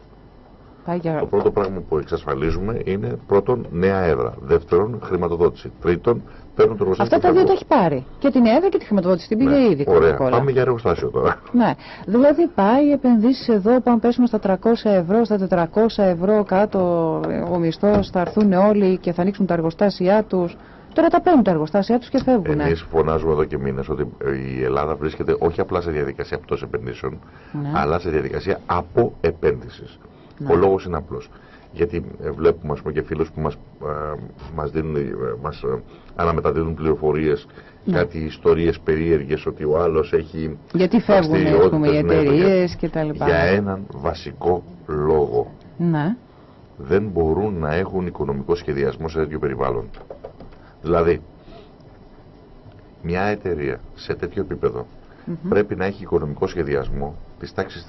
Το πρώτο πράγμα που εξασφαλίζουμε είναι πρώτον νέα έδρα. Δεύτερον, χρηματοδότηση. Τρίτον, παίρνουν το εργοστάσιο. Αυτά τα δύο τα έχει πάρει. Και την έδρα και τη χρηματοδότηση. Την πήγε ναι. ήδη. Ωραία. Πάμε για εργοστάσιο τώρα. Ναι. Δηλαδή πάει επενδύσεις εδώ, πάμε πέσουμε στα 300 ευρώ, στα 400 ευρώ κάτω ο μισθός, θα έρθουν όλοι και θα ανοίξουν τα εργοστάσια τους. Τώρα τα παίρνουν τα εργοστάσια τους και φεύγουν. Εμείς φωνάζουμε εδώ και μήνες ότι η Ελλάδα βρίσκεται όχι απλά σε διαδικασία πτώση επενδύσεων, ναι. αλλά σε διαδικασία από επένδυση. Ναι. Ο λόγος είναι απλός. Γιατί ε, βλέπουμε ας πούμε, και φίλους που μας ε, μας δίνουν, ε, μας ε, αναμεταδίδουν πληροφορίες, ναι. κάτι ιστορίες περίεργες ότι ο άλλος έχει. Γιατί φεύγουν ας πούμε, οι εταιρείες κτλ. Για έναν βασικό λόγο. Ναι. Δεν μπορούν να έχουν οικονομικό σχεδιασμό σε τέτοιο περιβάλλον. Δηλαδή, μια εταιρεία σε τέτοιο επίπεδο πρέπει να έχει οικονομικό σχεδιασμό της τάξης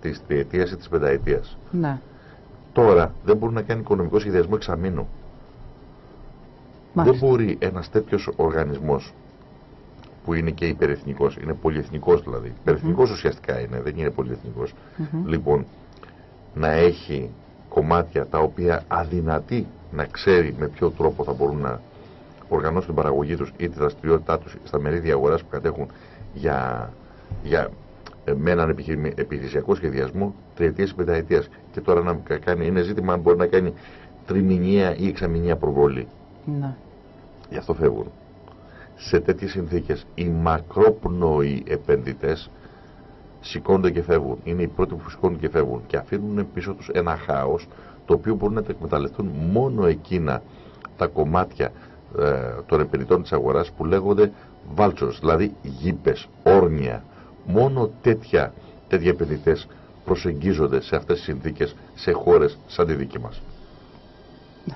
της τριετίας ή της πενταετίας. Ναι. Τώρα δεν μπορεί να κάνει οικονομικό σχεδιασμό εξαμήνου. Δεν μπορεί ένας τέτοιος οργανισμός που είναι και υπερεθνικός, είναι πολυεθνικός δηλαδή. Υπερεθνικός ουσιαστικά είναι, δεν είναι πολυεθνικός. Λοιπόν, να έχει κομμάτια τα οποία αδυνατεί να ξέρει με ποιο τρόπο θα μπορούν να οργανώσουν την παραγωγή τους ή τη δραστηριότητά τους στα μερίδια αγοράς που κατέχουν για, για ε, με έναν επιχειρησιακό σχεδιασμό τριετίας ή πενταετίας. Και τώρα να κάνει, είναι ζήτημα αν μπορεί να κάνει τριμηνία ή εξαμηνία προβολή. Να. Γι' αυτό φεύγουν. Σε τέτοιες συνθήκες οι μακρόπνοοι επενδυτές σηκώνονται και φεύγουν. Είναι οι πρώτοι που σηκώνονται και φεύγουν και αφήνουν πίσω τους ένα χάος το οποίο μπορούν να το εκμεταλλευτούν μόνο εκείνα τα κομμάτια ε, των επενδυτών της αγοράς που λέγονται vultures, δηλαδή γήπες, όρνια, Μόνο τέτοια, τέτοια επενδυτές προσεγγίζονται σε αυτές τις συνθήκες σε χώρες σαν τη δική μας. Ναι.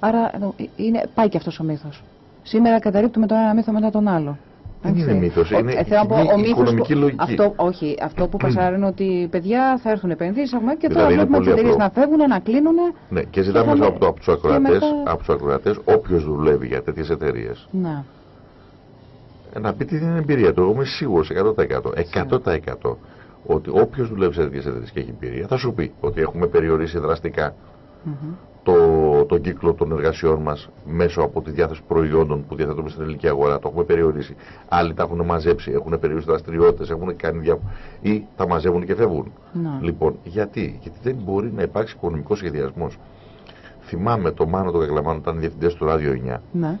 Άρα είναι, πάει και αυτός ο μύθος. Σήμερα καταρρύπτουμε τον ένα μύθο μετά τον άλλο. Δεν είναι μύθος, είναι, ε, θέλω να πω, είναι ο μύθος οικονομική που- λογική. Αυτό, όχι, αυτό που πασάρει είναι ότι παιδιά θα έρθουν επενδύσεις έχουμε και Δηλαδή, τώρα είναι βλέπουμε τις πολύ εταιρείες απλό. να φεύγουν, να κλείνουν. Ναι, και ζητάμε θα με- από, από τους και ακροατές, μετά- από τους ακροατές, όποιος δουλεύει για τέτοιες εταιρείες, Να. Ε, να πει τι είναι η εμπειρία του. Εγώ είμαι σίγουρος 100%. 100% ότι όποιος δουλεύει σε τέτοιες εταιρείες και έχει εμπειρία θα σου πει ότι έχουμε περιορίσει δραστικά Μμμ. το, τον κύκλο των εργασιών μας μέσω από τη διάθεση προϊόντων που διαθέτουμε στην ελληνική αγορά. Το έχουμε περιορίσει. Άλλοι τα έχουν μαζέψει, έχουν περιορίσει δραστηριότητες, έχουν κάνει δια... ή τα μαζεύουν και φεύγουν. Να. Λοιπόν, γιατί, γιατί δεν μπορεί να υπάρξει οικονομικός σχεδιασμός. Θυμάμαι το Μάνο τον Καγκλαμάνο ήταν διευθυντές του Ράδιο 9 Ναι.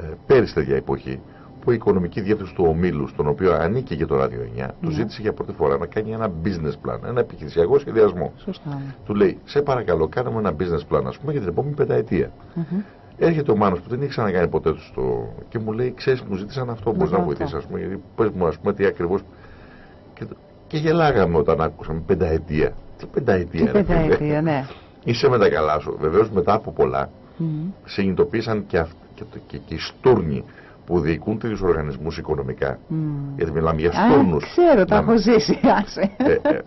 ε, πέρυσι τέτοια εποχή που η οικονομική διεύθυνση του ομίλου, στον οποίο ανήκε και το Ράδιο 9, του Ναι. ζήτησε για πρώτη φορά να κάνει ένα business plan, ένα επιχειρησιακό σχεδιασμό. Σωστά. Του λέει, σε παρακαλώ, κάνε μου ένα business plan, ας πούμε, για την επόμενη πενταετία. Μμμ. Έρχεται ο Μάνος που δεν είχε ξανακάνει ποτέ του στο... και μου λέει, ξέρεις, μου ζήτησαν αυτό, μπορείς να κάνω βοηθήσεις, αυτό. ας πούμε, γιατί πες μου, ας πούμε, τι ακριβώ. Και, το- και γελάγαμε όταν άκουσαμε πενταετία. Τι πενταετία, Τι ρε φίλε. πενταετία, ναι. (laughs) Είσαι με τα καλά σου. Βεβαίως μετά από πολλά, Μμμ. συνειδητοποίησαν και, αυ- και, το- και, και οι στούρνοι που διοικούν τέτοιους οργανισμούς οικονομικά. Μμμ. Γιατί μιλάμε για Α, στούρνου. ξέρω, τα έχω ζήσει. Άσε. Ε, ε,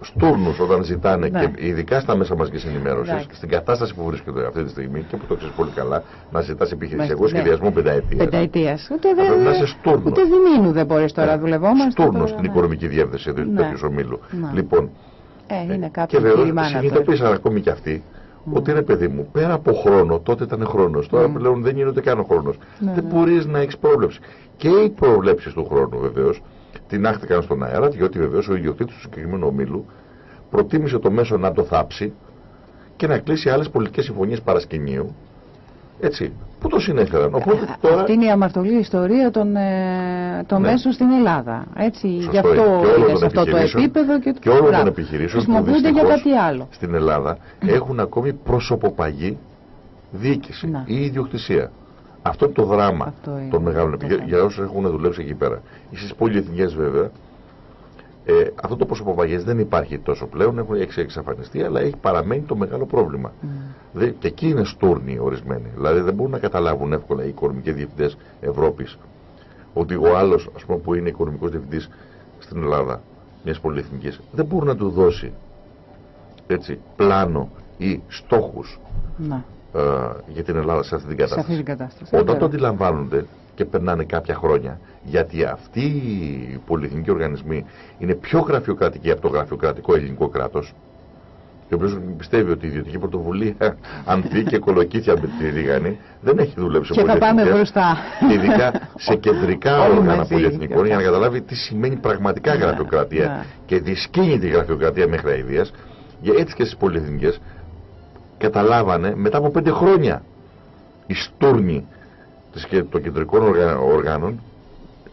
στούρνους όταν ζητάνε Ναι. και ειδικά στα μέσα μαζικής ενημέρωσης Εντάξει. στην κατάσταση που βρίσκεται αυτή τη στιγμή και που το ξέρεις πολύ καλά να ζητάς επιχειρησιακό Ναι. σχεδιασμό πενταετίας Πενταετίας. Ούτε, Θα πρέπει να είσαι δε, στούρνος. ούτε διμήνου δεν μπορείς τώρα, δουλευόμαστε. Στούρνος τώρα, στην ναι. οικονομική διεύθυνση του Ναι. τέτοιου ομίλου Ναι. λοιπόν Ε, είναι ε, κάποιοι και βέβαια κύριοι μάνα τώρα. συνειδητοποίησαν ακόμη και αυτοί ότι είναι παιδί μου, πέρα από χρόνο, τότε ήταν χρόνος. Τώρα πλέον δεν είναι ούτε καν ο χρόνος. Ναι, δεν ναι. μπορείς να έχεις πρόβλεψη. Και οι προβλέψεις του χρόνου βεβαίως τεινάχτηκαν στον αέρα, διότι βεβαίως ο ιδιοκτήτης του συγκεκριμένου ομίλου προτίμησε το μέσο να το θάψει και να κλείσει άλλες πολιτικές συμφωνίες παρασκηνίου. Έτσι. Που το συνέφεραν. Οπότε τώρα. Αυτή είναι η αμαρτωλή ιστορία των, ε, των Ναι. μέσων στην Ελλάδα. Έτσι, Σωστό γι' αυτό είναι. Και όλων είναι των σε αυτό το επιχειρήσεων- επίπεδο και, και όλων των Μπράβο. επιχειρήσεων που Χρησιμοποιούνται για δυστυχώς κάτι άλλο. στην Ελλάδα έχουν ακόμη προσωποπαγή διοίκηση Να. ή ιδιοκτησία. Αυτό είναι το δράμα Αυτό είναι των μεγάλων το επιχειρήσεων θέμα. για όσους έχουν δουλέψει εκεί πέρα. Στις πολυεθνικές βέβαια ε, αυτό το προσωποπαγές δεν υπάρχει τόσο πλέον, έχουν εξ- εξαφανιστεί, αλλά έχει παραμένει το μεγάλο πρόβλημα. Δε, και εκεί είναι στούρνοι ορισμένοι. Δηλαδή δεν μπορούν να καταλάβουν εύκολα οι οικονομικοί διευθυντές Ευρώπης ότι ο άλλος που είναι οικονομικός διευθυντής στην Ελλάδα, μιας πολυεθνικής, δεν μπορεί να του δώσει έτσι, πλάνο ή στόχους Να, ε, για την Ελλάδα σε αυτή την σε κατάσταση. αυτή την κατάσταση. Όταν Βέβαια. το αντιλαμβάνονται και περνάνε κάποια χρόνια, γιατί αυτοί οι πολυεθνικοί οργανισμοί είναι πιο γραφειοκρατικοί από το γραφειοκρατικό ελληνικό κράτος, και ο οποίος πιστεύει ότι η ιδιωτική πρωτοβουλία, (laughs) ανθεί και κολοκύθια με τη ρίγανη, δεν έχει δουλέψει Και θα πάμε πολυεθνικές. μπροστά. Και ειδικά σε κεντρικά Όλοι όργανα μαζί. πολυεθνικών, για να καταλάβει τι σημαίνει πραγματικά Ναι, γραφειοκρατία ναι. και δυσκίνητη γραφειοκρατία μέχρι αηδίας, για έτσι και στις πολυεθνικές καταλάβανε μετά από πέντε χρόνια οι στούρνοι της και- των κεντρικών οργα- οργάνων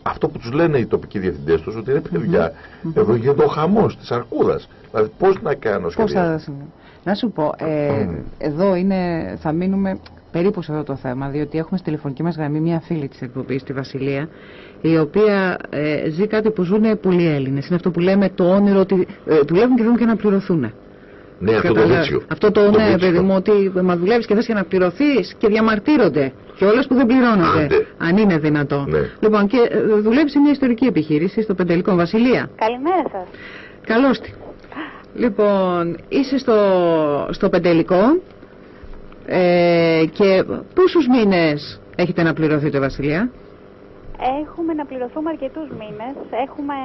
αυτό που τους λένε οι τοπικοί διευθυντές τους ότι είναι παιδιά εδώ γίνεται ο χαμός της αρκούδας δηλαδή πώς να κάνω Πώς θα σχεδιασμό συμβεί. Να σου πω, ε, εδώ είναι, θα μείνουμε περίπου σε αυτό το θέμα, διότι έχουμε στη τηλεφωνική μας γραμμή μια φίλη της εκπομπής, τη Βασιλεία, η οποία ε, ζει κάτι που ζουν πολλοί Έλληνες. Είναι αυτό που λέμε το όνειρο ότι ε, δουλεύουν και θέλουν και να πληρωθούν. Ναι αυτό το Καταλαβαίνεις. βίτσιο Αυτό το, Το ναι, βίτσιο. παιδί μου, ότι μα δουλεύεις και θες και να πληρωθείς και διαμαρτύρονται. Και όλες που δεν πληρώνονται. Άντε. Αν είναι δυνατό. Ναι. Λοιπόν, και ε, δουλεύει σε μια ιστορική επιχείρηση στο Πεντελικό Βασιλεία. Καλημέρα σας. Καλώς τη. Λοιπόν, είσαι στο, στο Πεντελικό ε, και πόσους μήνες έχετε να πληρωθείτε Βασιλεία; Έχουμε να πληρωθούμε αρκετούς μήνες. Έχουμε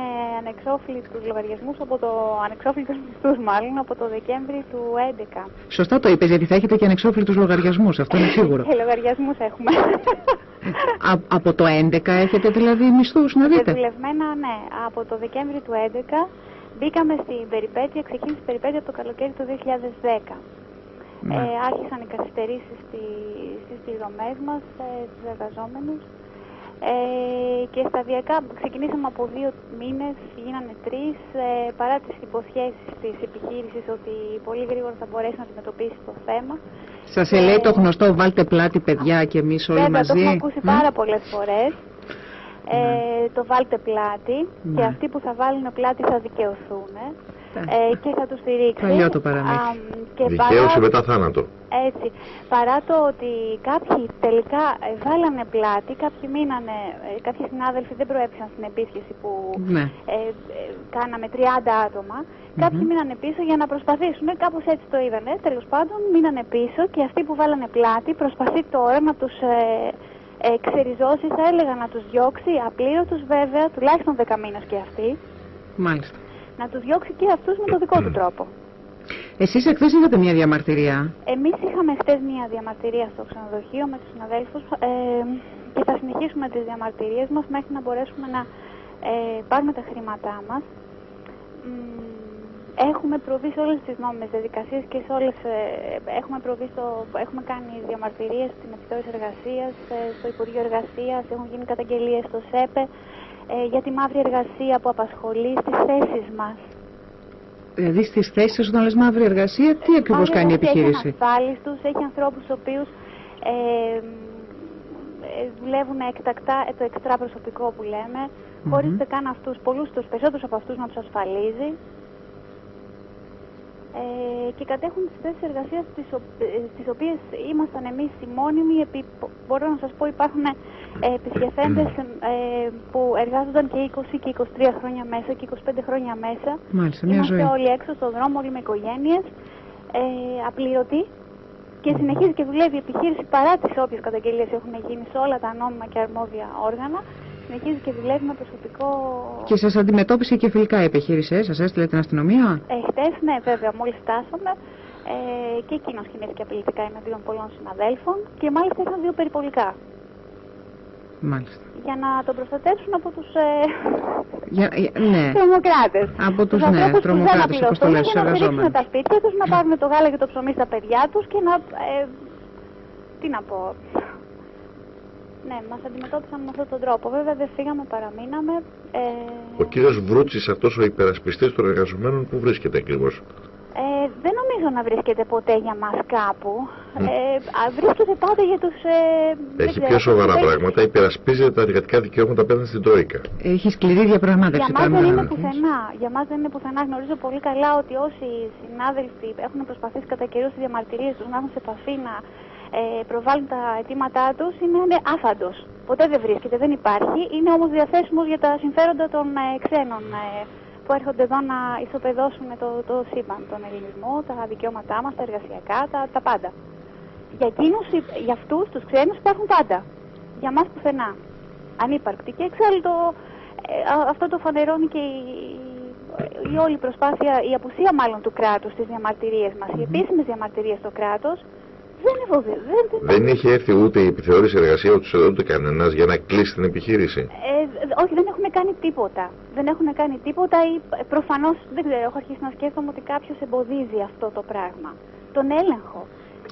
ανεξόφλητους λογαριασμούς από το... ανεξόφλητους μισθούς μάλλον από το Δεκέμβρη του 2011. Σωστά το είπες γιατί θα έχετε και ανεξόφλητους λογαριασμούς, αυτό είναι σίγουρο. Και λογαριασμούς έχουμε. Α, από το 11 έχετε δηλαδή μισθούς να Και δείτε. δουλευμένα, ναι. Από το Δεκέμβρη του 2011 μπήκαμε στην περιπέτεια, ξεκίνησε η περιπέτεια από το καλοκαίρι του 2010. Ναι. Ε, άρχισαν οι καθυστερήσεις στη, στις πληρωμές μας, ε, στους εργαζόμενους. Ε, και σταδιακά ξεκινήσαμε από δύο μήνες, γίνανε τρεις, ε, παρά τις υποσχέσεις της επιχείρησης ότι πολύ γρήγορα θα μπορέσει να αντιμετωπίσει το θέμα. Σας λέει το γνωστό βάλτε πλάτη παιδιά και εμείς όλοι Βέβαια, μαζί. το έχουμε ακούσει Μμ. πάρα πολλές φορές. Ε, Το βάλτε πλάτη και Ναι. αυτοί που θα βάλουν πλάτη θα δικαιωθούν. Ε, και θα του στηρίξει. Παλιό το παραμύθι. Δικαίωση μετά θάνατο. Έτσι. Παρά το ότι κάποιοι τελικά ε, βάλανε πλάτη, κάποιοι μείνανε, ε, κάποιοι συνάδελφοι δεν προέπησαν στην επίσκεψη που Ναι. ε, ε, κάναμε 30 άτομα. Κάποιοι μείνανε πίσω για να προσπαθήσουν, κάπως έτσι το είδανε. Τέλος πάντων, μείνανε πίσω και αυτοί που βάλανε πλάτη προσπαθεί τώρα να τους ε, ε, ξεριζώσει, θα έλεγα να τους διώξει, απλήρωτους βέβαια, τουλάχιστον 10 μήνες και αυτοί, Μάλιστα. Να τους διώξει και αυτούς με το δικό του τρόπο. Εσείς εχθές είχατε μια διαμαρτυρία. Εμείς είχαμε χτες μια διαμαρτυρία στο ξενοδοχείο με τους συναδέλφους ε, και θα συνεχίσουμε τις διαμαρτυρίες μας μέχρι να μπορέσουμε να ε, πάρουμε τα χρήματά μας. Μ, Έχουμε προβεί σε όλες τις νόμιμες διαδικασίες και σε όλες, ε, έχουμε, προβεί στο, έχουμε κάνει διαμαρτυρίες στην Επιτροπή Εργασίας, ε, στο Υπουργείο Εργασίας, έχουν γίνει καταγγελίες στο ΣΕΠΕ ε, για τη μαύρη εργασία που απασχολεί στις θέσεις μας. Δηλαδή στις θέσεις όταν λες μαύρη εργασία, τι ακριβώς Μαύρη κάνει η εργασία επιχείρηση; Έχει ασφάλιστους, έχει ανθρώπους οι οποίους ε, ε, δουλεύουν εκτακτά ε, το εξτρά προσωπικό που λέμε, χωρίς ούτε καν αυτούς, πολλούς τους περισσότερους από αυτούς να τους ασφαλίζει. Ε, και κατέχουν τις θέσεις εργασίας τις, ο- ε, στις οποίες ήμασταν εμείς οι μόνιμοι, επί, μπορώ να σας πω υπάρχουν ε, επισκεφθέντες ε, που εργάζονταν και 20 και 23 χρόνια μέσα και 25 χρόνια μέσα. Μάλιστα, μια Είμαστε ζωή. όλοι έξω στον δρόμο, όλοι με οικογένειες, ε, απλήρωτοι και συνεχίζει και δουλεύει η επιχείρηση παρά τις όποιες καταγγελίες έχουν γίνει σε όλα τα νόμιμα και αρμόδια όργανα. Συνεχίζει και δουλεύει με προσωπικό... Και σας αντιμετώπισε και φιλικά η επιχείρηση, ε; σας έστειλε την αστυνομία; Ε, χτες, ναι, βέβαια, μόλις φτάσαμε ε, και εκείνος κινήθηκε απειλητικά εναντίον πολλών συναδέλφων και μάλιστα είχαν δύο περιπολικά Μάλιστα. για να τον προστατεύσουν από τους ε, Για, ε, ναι. τρομοκράτες. Από τους, ναι, ανθρώπους που τρομοκράτες, δεν απληρωθούν αποστολές για να στους στηρίξουν εργαζόμενους. τα σπίτια τους, να πάρουν το γάλα και το ψωμί στα παιδιά τους και να... Ε, τι να πω... Ναι, μας αντιμετώπισαν με αυτόν τον τρόπο. Βέβαια δεν φύγαμε, παραμείναμε. Ε, Ο κύριος Βρούτσης, αυτός ο υπερασπιστής των εργαζομένων, που βρίσκεται ακριβώς; Ε, δεν νομίζω να βρίσκεται ποτέ για μας κάπου. Ε, α, βρίσκεται πάντα για τους... Ε, δεν Έχει ξέρω, πιο σοβαρά τους- πράγματα, υπερασπίζεται τα εργατικά δικαιώματα απέναντι στην Τρόικα. Έχει σκληρή διαπραγμάτευση. Για μας δεν είναι παραμονή. πουθενά. Για μας δεν είναι πουθενά. Γνωρίζω πολύ καλά ότι όσοι συνάδελφοι έχουν προσπαθήσει κατά καιρούς στις διαμαρτυρίες τους να έχουν σε επαφή να ε, προβάλλουν τα αιτήματά τους είναι άφαντος. Ποτέ δεν βρίσκεται, δεν υπάρχει. Είναι όμως διαθέσιμος για τα συμφέροντα των ε, ξένων ε, που έρχονται εδώ να ισοπεδώσουν το, το σύμπαν, τον ελληνισμό, τα δικαιώματά μας, τα εργασιακά, τα, τα πάντα. Για εκείνους, οι- για αυτούς τους ξένους υπάρχουν πάντα. Για μας πουθενά. Ανύπαρκτη. Και εξάλλου το, ε, α- αυτό το φανερώνει και η, η όλη προσπάθεια, η απουσία μάλλον του κράτους στις διαμαρτυρίες μας. Οι επίσημες διαμαρτυρίες στο κράτος δεν ευωδη, δεν, δεν, Δεν είχε έρθει ούτε η επιθεώρηση εργασία ούτε, ούτε κανένας για να κλείσει την επιχείρηση. Ε, όχι, δεν έχουν κάνει τίποτα. Δεν έχουν κάνει τίποτα ή προφανώς, δεν ξέρω, έχω αρχίσει να σκέφτομαι ότι κάποιος εμποδίζει αυτό το πράγμα. Τον έλεγχο.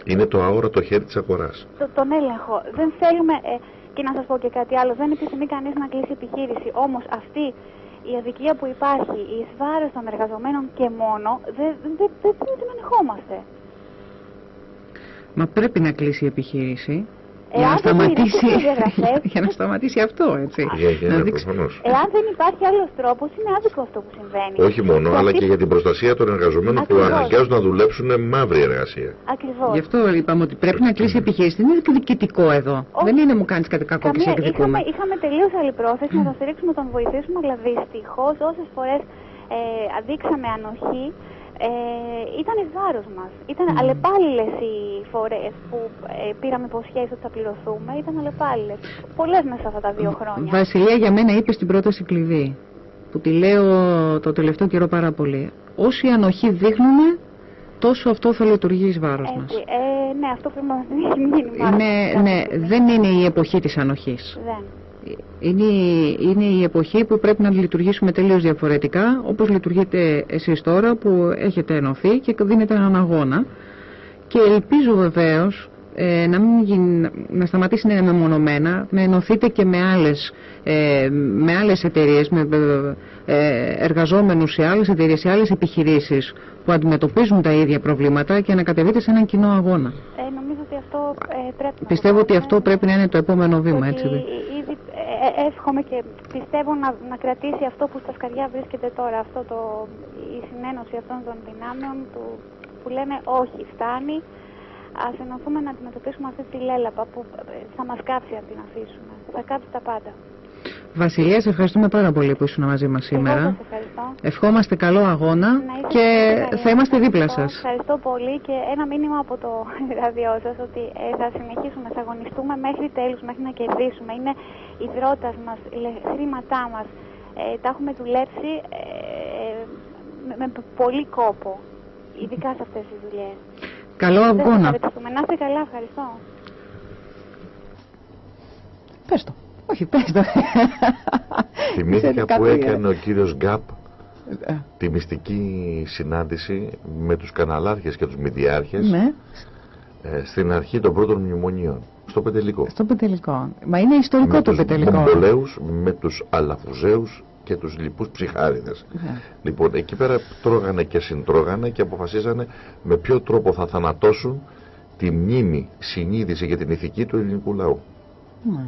Είναι το αόρατο χέρι της αγοράς. Το, τον έλεγχο. Δεν θέλουμε, ε, και να σας πω και κάτι άλλο, δεν επιθυμεί κανείς να κλείσει επιχείρηση. Όμως αυτή η αδικία που υπάρχει, η εις βάρος των εργαζομένων και μόνο, δεν δεν δεν δεν δεν την ανεχόμαστε. Μα πρέπει να κλείσει η επιχείρηση. Εάν για, να δεν σταματήσει, τηρήσει τις διαγραφές, για να σταματήσει αυτό, έτσι. Για, για, να ναι, δείξει- προφανώς. εάν δεν υπάρχει άλλος τρόπος, είναι άδικο αυτό που συμβαίνει. Όχι μόνο, αλλά και για την προστασία των εργαζομένων που Ακριβώς. αναγκάζουν να δουλέψουν μαύρη εργασία. Ακριβώς. Γι' αυτό είπαμε ότι πρέπει να κλείσει η επιχείρηση. Δεν είναι διοικητικό εδώ. Όχι. Δεν είναι μου κάνεις κάτι κακό και σε Καμία, εκδικούμε. είχαμε, είχαμε τελείως άλλη πρόθεση να τον στηρίξουμε, να τον βοηθήσουμε, αλλά δυστυχώς όσες φορές ε, αδείξαμε ανοχή, ε, ήταν εις βάρος μας. Ήταν mm. αλλεπάλληλες οι φορές που ε, πήραμε υποσχέσεις ότι θα πληρωθούμε, ήταν αλλεπάλληλες. Πολλές μέσα αυτά τα δύο χρόνια. Βασιλεία για μένα είπε στην πρόταση κλειδί που τη λέω το τελευταίο καιρό πάρα πολύ. Όση ανοχή δείχνουμε τόσο αυτό θα λειτουργεί εις βάρος μας. Έτσι, ε, ναι, αυτό πρέπει να μας έχει μείνει μάλλον. Είναι, ναι, δεν είναι η εποχή της ανοχής. Δεν. Είναι, είναι η εποχή που πρέπει να λειτουργήσουμε τελείως διαφορετικά, όπως λειτουργείτε εσείς τώρα που έχετε ενωθεί και δίνετε έναν αγώνα. Και ελπίζω βεβαίως ε, να, μην γίνει, να σταματήσει να είναι μεμονωμένα, να ενωθείτε και με άλλες, ε, με άλλες εταιρείες, με ε, εργαζόμενους σε άλλες εταιρείες, σε άλλες επιχειρήσεις που αντιμετωπίζουν τα ίδια προβλήματα και να κατεβείτε σε έναν κοινό αγώνα. Ε, νομίζω ότι αυτό ε, πρέπει να Πιστεύω το ότι αυτό κάνουμε. πρέπει να είναι το επόμενο βήμα, ότι έτσι. Ήδη ε, ε, εύχομαι και πιστεύω να, να κρατήσει αυτό που στα σκαριά βρίσκεται τώρα, αυτό το, η συνένωση αυτών των δυνάμεων του, που λένε όχι, φτάνει, ας ενωθούμε να αντιμετωπίσουμε αυτή τη λέλαπα που ε, θα μας κάψει αν την αφήσουμε. Θα κάψει τα πάντα. Βασιλεία, σε ευχαριστούμε πάρα πολύ που ήσουν μαζί μας σήμερα. Εγώ σας ευχαριστώ. Ευχόμαστε καλό αγώνα Να είστε και πολύ θα είμαστε δίπλα ευχαριστώ. σας. Ευχαριστώ πολύ και ένα μήνυμα από το (laughs) ραδιό σας ότι ε, θα συνεχίσουμε, θα αγωνιστούμε μέχρι τέλους, μέχρι να κερδίσουμε. Είναι η δρότα μας, η λε- χρήματά μας. Ε, τα έχουμε δουλέψει ε, ε, με, με πολύ κόπο, ειδικά σε αυτές τις δουλειές. Καλό Δεν θα αγώνα. ευχαριστούμε. Να είστε καλά, ευχαριστώ. Πες το. Όχι, πες το. Θυμήθηκα Ξέρεις, που κάτι, έκανε ο κύριος Γκάπ ε, τη μυστική συνάντηση με τους καναλάρχες και τους μηδιάρχες Ναι, ε, στην αρχή των πρώτων μνημονίων, στο Πετελικό. στο πετελικό. Μα είναι ιστορικό με το τους πετελικό. Μογγολέους, με τους Αλαφουζέους και τους λοιπούς ψυχάριδες. Ναι. Λοιπόν, εκεί πέρα τρώγανε και συντρώγανε και αποφασίζανε με ποιο τρόπο θα θανατώσουν τη μνήμη, συνείδηση και την ηθική του ελληνικού λαού. Ναι.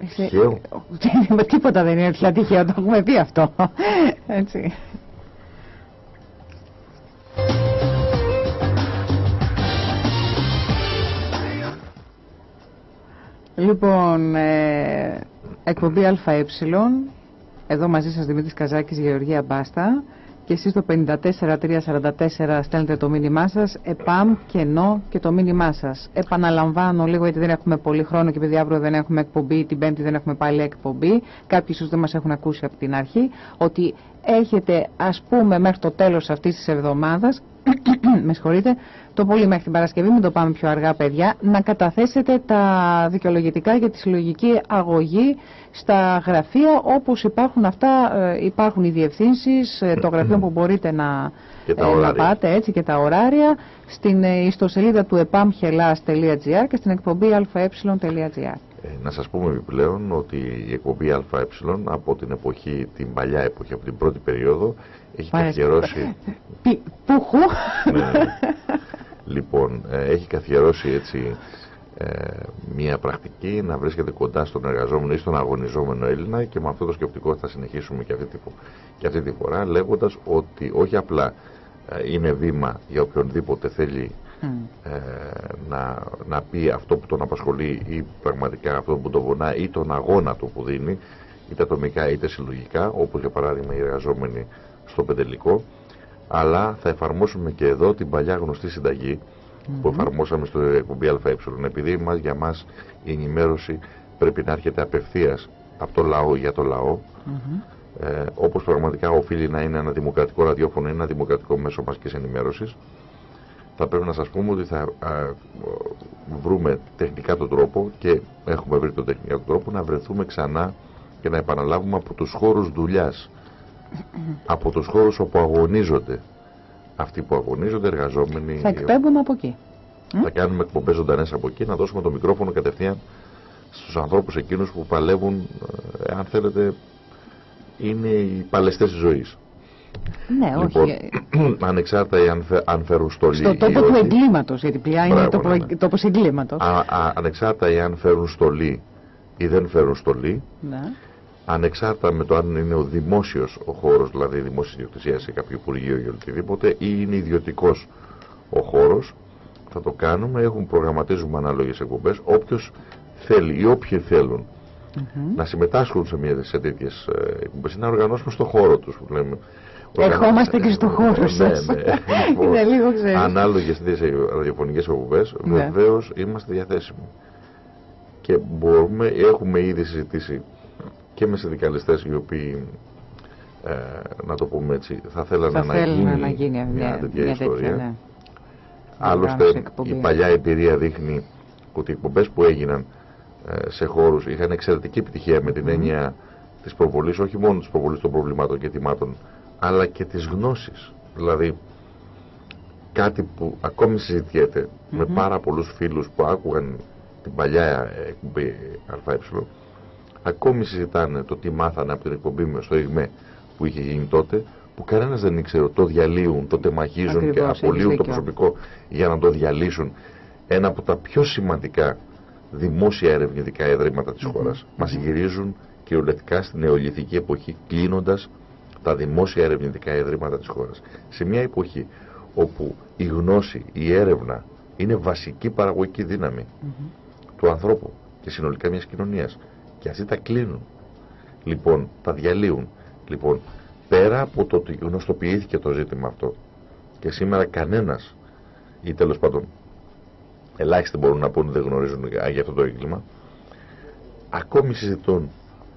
Είσαι- Τυχαίο. (laughs) Με τίποτα δεν είναι πια τυχαίο, το έχουμε πει αυτό. Έτσι. Λοιπόν, ε, εκπομπή ΑΕ, εδώ μαζί σας Δημήτρης Καζάκης, Γεωργία Μπάστα. Και εσείς το 54344 στέλνετε το μήνυμά σας, ΕΠΑΜ, κενό και το μήνυμά σας. Επαναλαμβάνω λίγο γιατί δεν έχουμε πολύ χρόνο και επειδή αύριο δεν έχουμε εκπομπή, την Πέμπτη δεν έχουμε πάλι εκπομπή, κάποιοι ίσως δεν μας έχουν ακούσει από την αρχή, ότι έχετε ας πούμε μέχρι το τέλος αυτής της εβδομάδας (clears throat) με συγχωρείτε, το πολύ μέχρι την Παρασκευή, μην το πάμε πιο αργά παιδιά, να καταθέσετε τα δικαιολογητικά για τη συλλογική αγωγή στα γραφεία όπως υπάρχουν αυτά, ε, υπάρχουν οι διευθύνσεις, ε, το γραφείο που μπορείτε να, Και τα ε, να ωράρια. πάτε έτσι και τα ωράρια στην ε, ιστοσελίδα του epamhelas.gr και στην εκπομπή αε.gr. Ε, να σας πούμε επιπλέον ότι η εκπομπή ΑΕ από την εποχή, την παλιά εποχή, από την πρώτη περίοδο, έχει Πάρε- καθιερώσει... Πι- Πούχου. ναι, ναι. λοιπόν, ε, έχει καθιερώσει έτσι ε, μια πρακτική να βρίσκεται κοντά στον εργαζόμενο ή στον αγωνιζόμενο Έλληνα και με αυτό το σκεπτικό θα συνεχίσουμε και αυτή τη, φο- και αυτή τη φορά λέγοντας ότι όχι απλά ε, είναι βήμα για οποιονδήποτε θέλει Μμ. Ε, να, να πει αυτό που τον απασχολεί ή πραγματικά αυτό που τον πονά ή τον αγώνα του που δίνει είτε ατομικά είτε συλλογικά όπως για παράδειγμα οι εργαζόμενοι στο πεντελικό. Αλλά θα εφαρμόσουμε και εδώ την παλιά γνωστή συνταγή που εφαρμόσαμε στο εκπομπή ΑΕ επειδή μας, για μας η ενημέρωση πρέπει να έρχεται απευθείας από το λαό για το λαό Μμμ. ε, όπως πραγματικά οφείλει να είναι ένα δημοκρατικό ραδιόφωνο, ένα δημοκρατικό μέσο μαζικής ενημέρωσης, θα πρέπει να σας πούμε ότι θα α, βρούμε τεχνικά τον τρόπο και έχουμε βρει τον τεχνικά τον τρόπο να βρεθούμε ξανά και να επαναλάβουμε από τους χώρους δουλειάς, (coughs) από τους χώρους όπου αγωνίζονται αυτοί που αγωνίζονται, εργαζόμενοι. Θα εκπέμπουμε από εκεί. Θα κάνουμε εκπομπές ζωντανές από εκεί, να δώσουμε το μικρόφωνο κατευθείαν στους ανθρώπους εκείνους που παλεύουν, ε, αν θέλετε, είναι οι παλαιστές της ζωής. Ναι, Λοιπόν, όχι. ε, (clears throat) ανεξάρτητα ή αν, φε- αν φέρουν στολή Στο ή τόπο του όχι, εγκλήματος, γιατί πια είναι Μπράβο, τόπο, ναι, ναι. τόπος εγκλήματος. α, α, ανεξάρτητα ή αν φέρουν στολή ή δεν φέρουν στολή, Ναι. ανεξάρτητα με το αν είναι ο δημόσιος ο χώρος, δηλαδή η δημόσια ιδιοκτησία σε κάποιο υπουργείο ή οτιδήποτε, ή είναι ιδιωτικός ο χώρος, θα το κάνουμε, έχουν προγραμματίζουμε ανάλογες εκπομπές, όποιος θέλει ή όποιοι θέλουν Μμμ. να συμμετάσχουν σε, μια, σε τέτοιες ε, εκπομπές, να οργανώσουμε στο χώρο τους που λέμε. Ερχόμαστε και στο χώρο Ναι, σας. ναι. (laughs) Λοιπόν, Είναι λίγο, ξέρεις. Ανάλογες τέτοιες ραδιοφωνικές εκπομπές, Ναι. βεβαίως είμαστε διαθέσιμοι. Και μπορούμε, έχουμε ήδη συζητήσει και με συνδικαλιστές οι οποίοι, ε, να το πούμε έτσι, θα θέλανε Θα να, θέλουν γίνει να γίνει μια, τέτοια μια ιστορία. τέτοια, ναι. Άλλωστε Οργάνωση εκπομπής. η παλιά εμπειρία δείχνει ότι οι εκπομπές που έγιναν ε, σε χώρους είχαν εξαιρετική επιτυχία με την έννοια της προβολής, όχι μόνο της προβολής των προβλημάτων και αιτημάτων, αλλά και της γνώσης. Δηλαδή κάτι που ακόμη συζητιέται με πάρα πολλούς φίλους που άκουγαν την παλιά ε, εκπομπή ΑΕ, ακόμη συζητάνε το τι μάθανε από την εκπομπή με στο ΙΓΜΕ που είχε γίνει τότε, που κανένας δεν ήξερε, το διαλύουν, το τεμαχίζουν και Ακριβώς, έχεις απολύουν το δίκιο. προσωπικό για να το διαλύσουν. Ένα από τα πιο σημαντικά δημόσια ερευνητικά ιδρύματα της χώρας μας γυρίζουν κυριολεκτικά στην νεολιθική εποχή κλείνοντας τα δημόσια ερευνητικά ιδρύματα της χώρας. Σε μια εποχή όπου η γνώση, η έρευνα είναι βασική παραγωγική δύναμη του ανθρώπου και συνολικά μιας κοινωνίας. Και αυτοί τα κλείνουν. Λοιπόν, τα διαλύουν. Λοιπόν, πέρα από το ότι γνωστοποιήθηκε το ζήτημα αυτό και σήμερα κανένας ή τέλος πάντων ελάχιστοι μπορούν να πούν δεν γνωρίζουν για αυτό το έγκλημα ακόμη συζητούν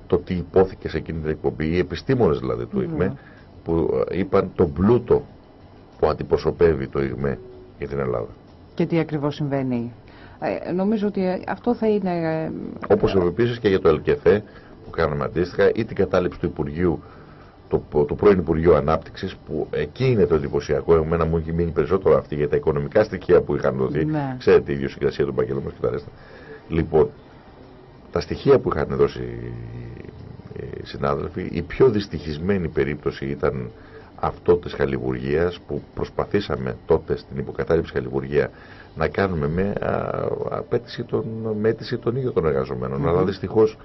το τι υπόθηκε σε εκείνη την εκπομπή οι επιστήμονες δηλαδή του ΙΓΜΕ που ε, είπαν τον πλούτο που αντιπροσωπεύει το ΙΓΜΕ για την Ελλάδα. Και τι ακριβώς συμβαίνει. Ε, νομίζω ότι αυτό θα είναι... Ε, Όπως επίσης και για το ΕΛΚΕΘΕ που κάναμε αντίστοιχα ή την κατάληψη του Υπουργείου το, το πρώην Υπουργείο Ανάπτυξης, που εκεί είναι το εντυπωσιακό. Εμένα μου έχει μείνει περισσότερο αυτή για τα οικονομικά στοιχεία που είχαν δοθεί. Ναι. Ξέρετε, η ιδιοσυγκρασία των παγγελών και τα ρέστα. Λοιπόν, τα στοιχεία που είχαν δώσει οι συνάδελφοι, η πιο δυστυχισμένη περίπτωση ήταν αυτό της χαλιβουργίας που προσπαθήσαμε τότε στην υποκατάληψη χαλιβουργία να κάνουμε με απέτηση των, με αίτηση των ίδιων των εργαζομένων. Αλλά δυστυχώς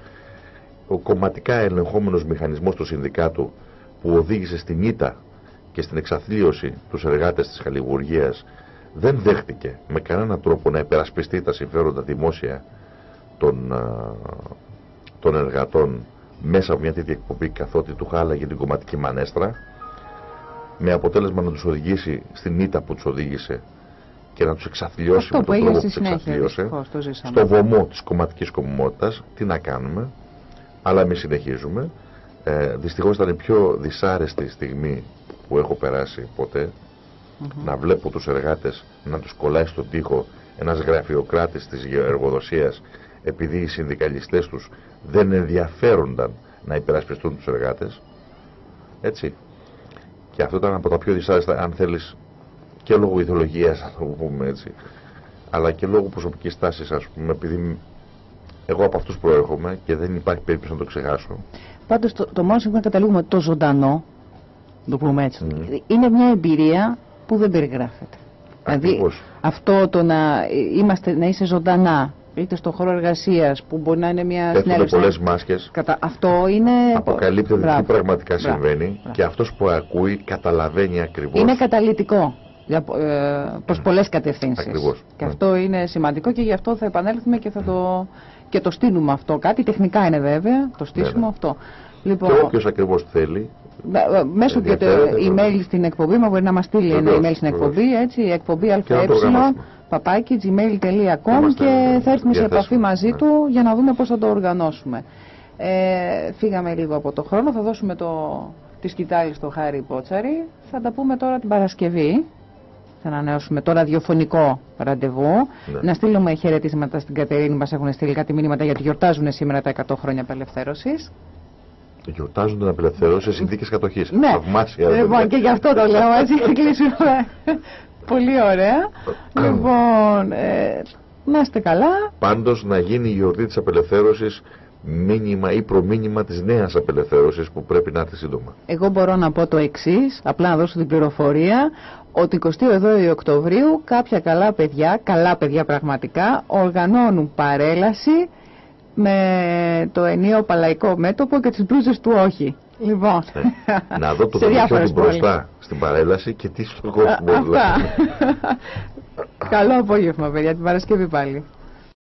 ο κομματικά ελεγχόμενος μηχανισμός του συνδικάτου που οδήγησε στην ήττα και στην εξαθλίωση τους εργάτες της χαλιβουργίας δεν δέχτηκε με κανέναν τρόπο να υπερασπιστεί τα συμφέροντα δημόσια των, των εργατών μέσα από μια τέτοια εκπομπή καθότι του χάλαγε την κομματική μανέστρα με αποτέλεσμα να τους οδηγήσει στην ήττα που τους οδήγησε και να τους εξαθλιώσει με τον τρόπο που τους εξαθλίωσε στο βωμό της κομματικής κομμότητας. Τι να κάνουμε αλλά εμείς συνεχίζουμε. Ε, δυστυχώς ήταν η πιο δυσάρεστη στιγμή που έχω περάσει ποτέ. Να βλέπω τους εργάτες να τους κολλάει στον τοίχο ένας γραφειοκράτης της εργοδοσίας επειδή οι συνδικαλιστές τους δεν ενδιαφέρονταν να υπερασπιστούν τους εργάτες. Έτσι. Και αυτό ήταν από τα πιο δυσάρεστα αν θέλεις και λόγω ιδεολογίας να το πούμε έτσι αλλά και λόγω προσωπικής τάσης ας πούμε επειδή εγώ από αυτούς προέρχομαι και δεν υπάρχει περίπτωση να το ξεχάσω. Πάντως το, το μόνο σημείο καταλήγουμε το ζωντανό, το πούμε έτσι, είναι μια εμπειρία που δεν περιγράφεται. Δηλαδή αυτό το να, είμαστε, να είσαι ζωντανά, είτε στον χώρο εργασίας που μπορεί να είναι μια συνέλευση. πολλές μάσκες. Κατα... Αυτό είναι. Αποκαλύπτεται τι πραγματικά συμβαίνει και αυτός που ακούει καταλαβαίνει ακριβώς. Είναι καταλητικό για, ε, προς πολλές κατευθύνσεις. Και ναι. αυτό είναι σημαντικό και γι' αυτό θα επανέλθουμε και θα το, και το στείλουμε αυτό. Κάτι τεχνικά είναι βέβαια, το στήσιμο ναι, αυτό. Λοιπόν, και όποιος ακριβώς θέλει. Ε, μέσω και το email στην εκπομπή μα μπορεί να μας στείλει ένα email στην εκπομπή, έτσι, εκπομπή αε, παπάκι, gmail.com και θα έρθουμε σε επαφή μαζί ναι. του για να δούμε πώς θα το οργανώσουμε. Ε, φύγαμε λίγο από το χρόνο, θα δώσουμε το, τη σκητάλη στο Χάρη Πότσαρη. Θα τα πούμε τώρα την Παρασκευή θα ανανεώσουμε το ραδιοφωνικό ραντεβού. Ναι. Να στείλουμε χαιρετίσματα στην Κατερίνη. Μας έχουν στείλει κάτι μήνυματα γιατί γιορτάζουν σήμερα τα 100 χρόνια απελευθέρωσης. Γιορτάζουν την απελευθέρωσης σε συνθήκες κατοχής. Ναι, Θαυμάσια, λοιπόν, και γι' αυτό το λέω έτσι. κλείσουμε. (laughs) Πολύ ωραία. λοιπόν, ε, να είστε καλά. Πάντως να γίνει η γιορτή της απελευθέρωσης μήνυμα ή προμήνυμα της νέας απελευθέρωσης που πρέπει να έρθει σύντομα. Εγώ μπορώ να πω το εξής, απλά να δώσω την πληροφορία, ότι 22 Οκτωβρίου κάποια καλά παιδιά, καλά παιδιά πραγματικά, οργανώνουν παρέλαση με το ενίο παλαϊκό μέτωπο και τις μπλούζες του όχι. Λοιπόν, ναι. να δω (laughs) το δελτίο του μπροστά στην παρέλαση και τι στον κόσμο. (laughs) Καλό απόγευμα παιδιά, την Παρασκευή πάλι.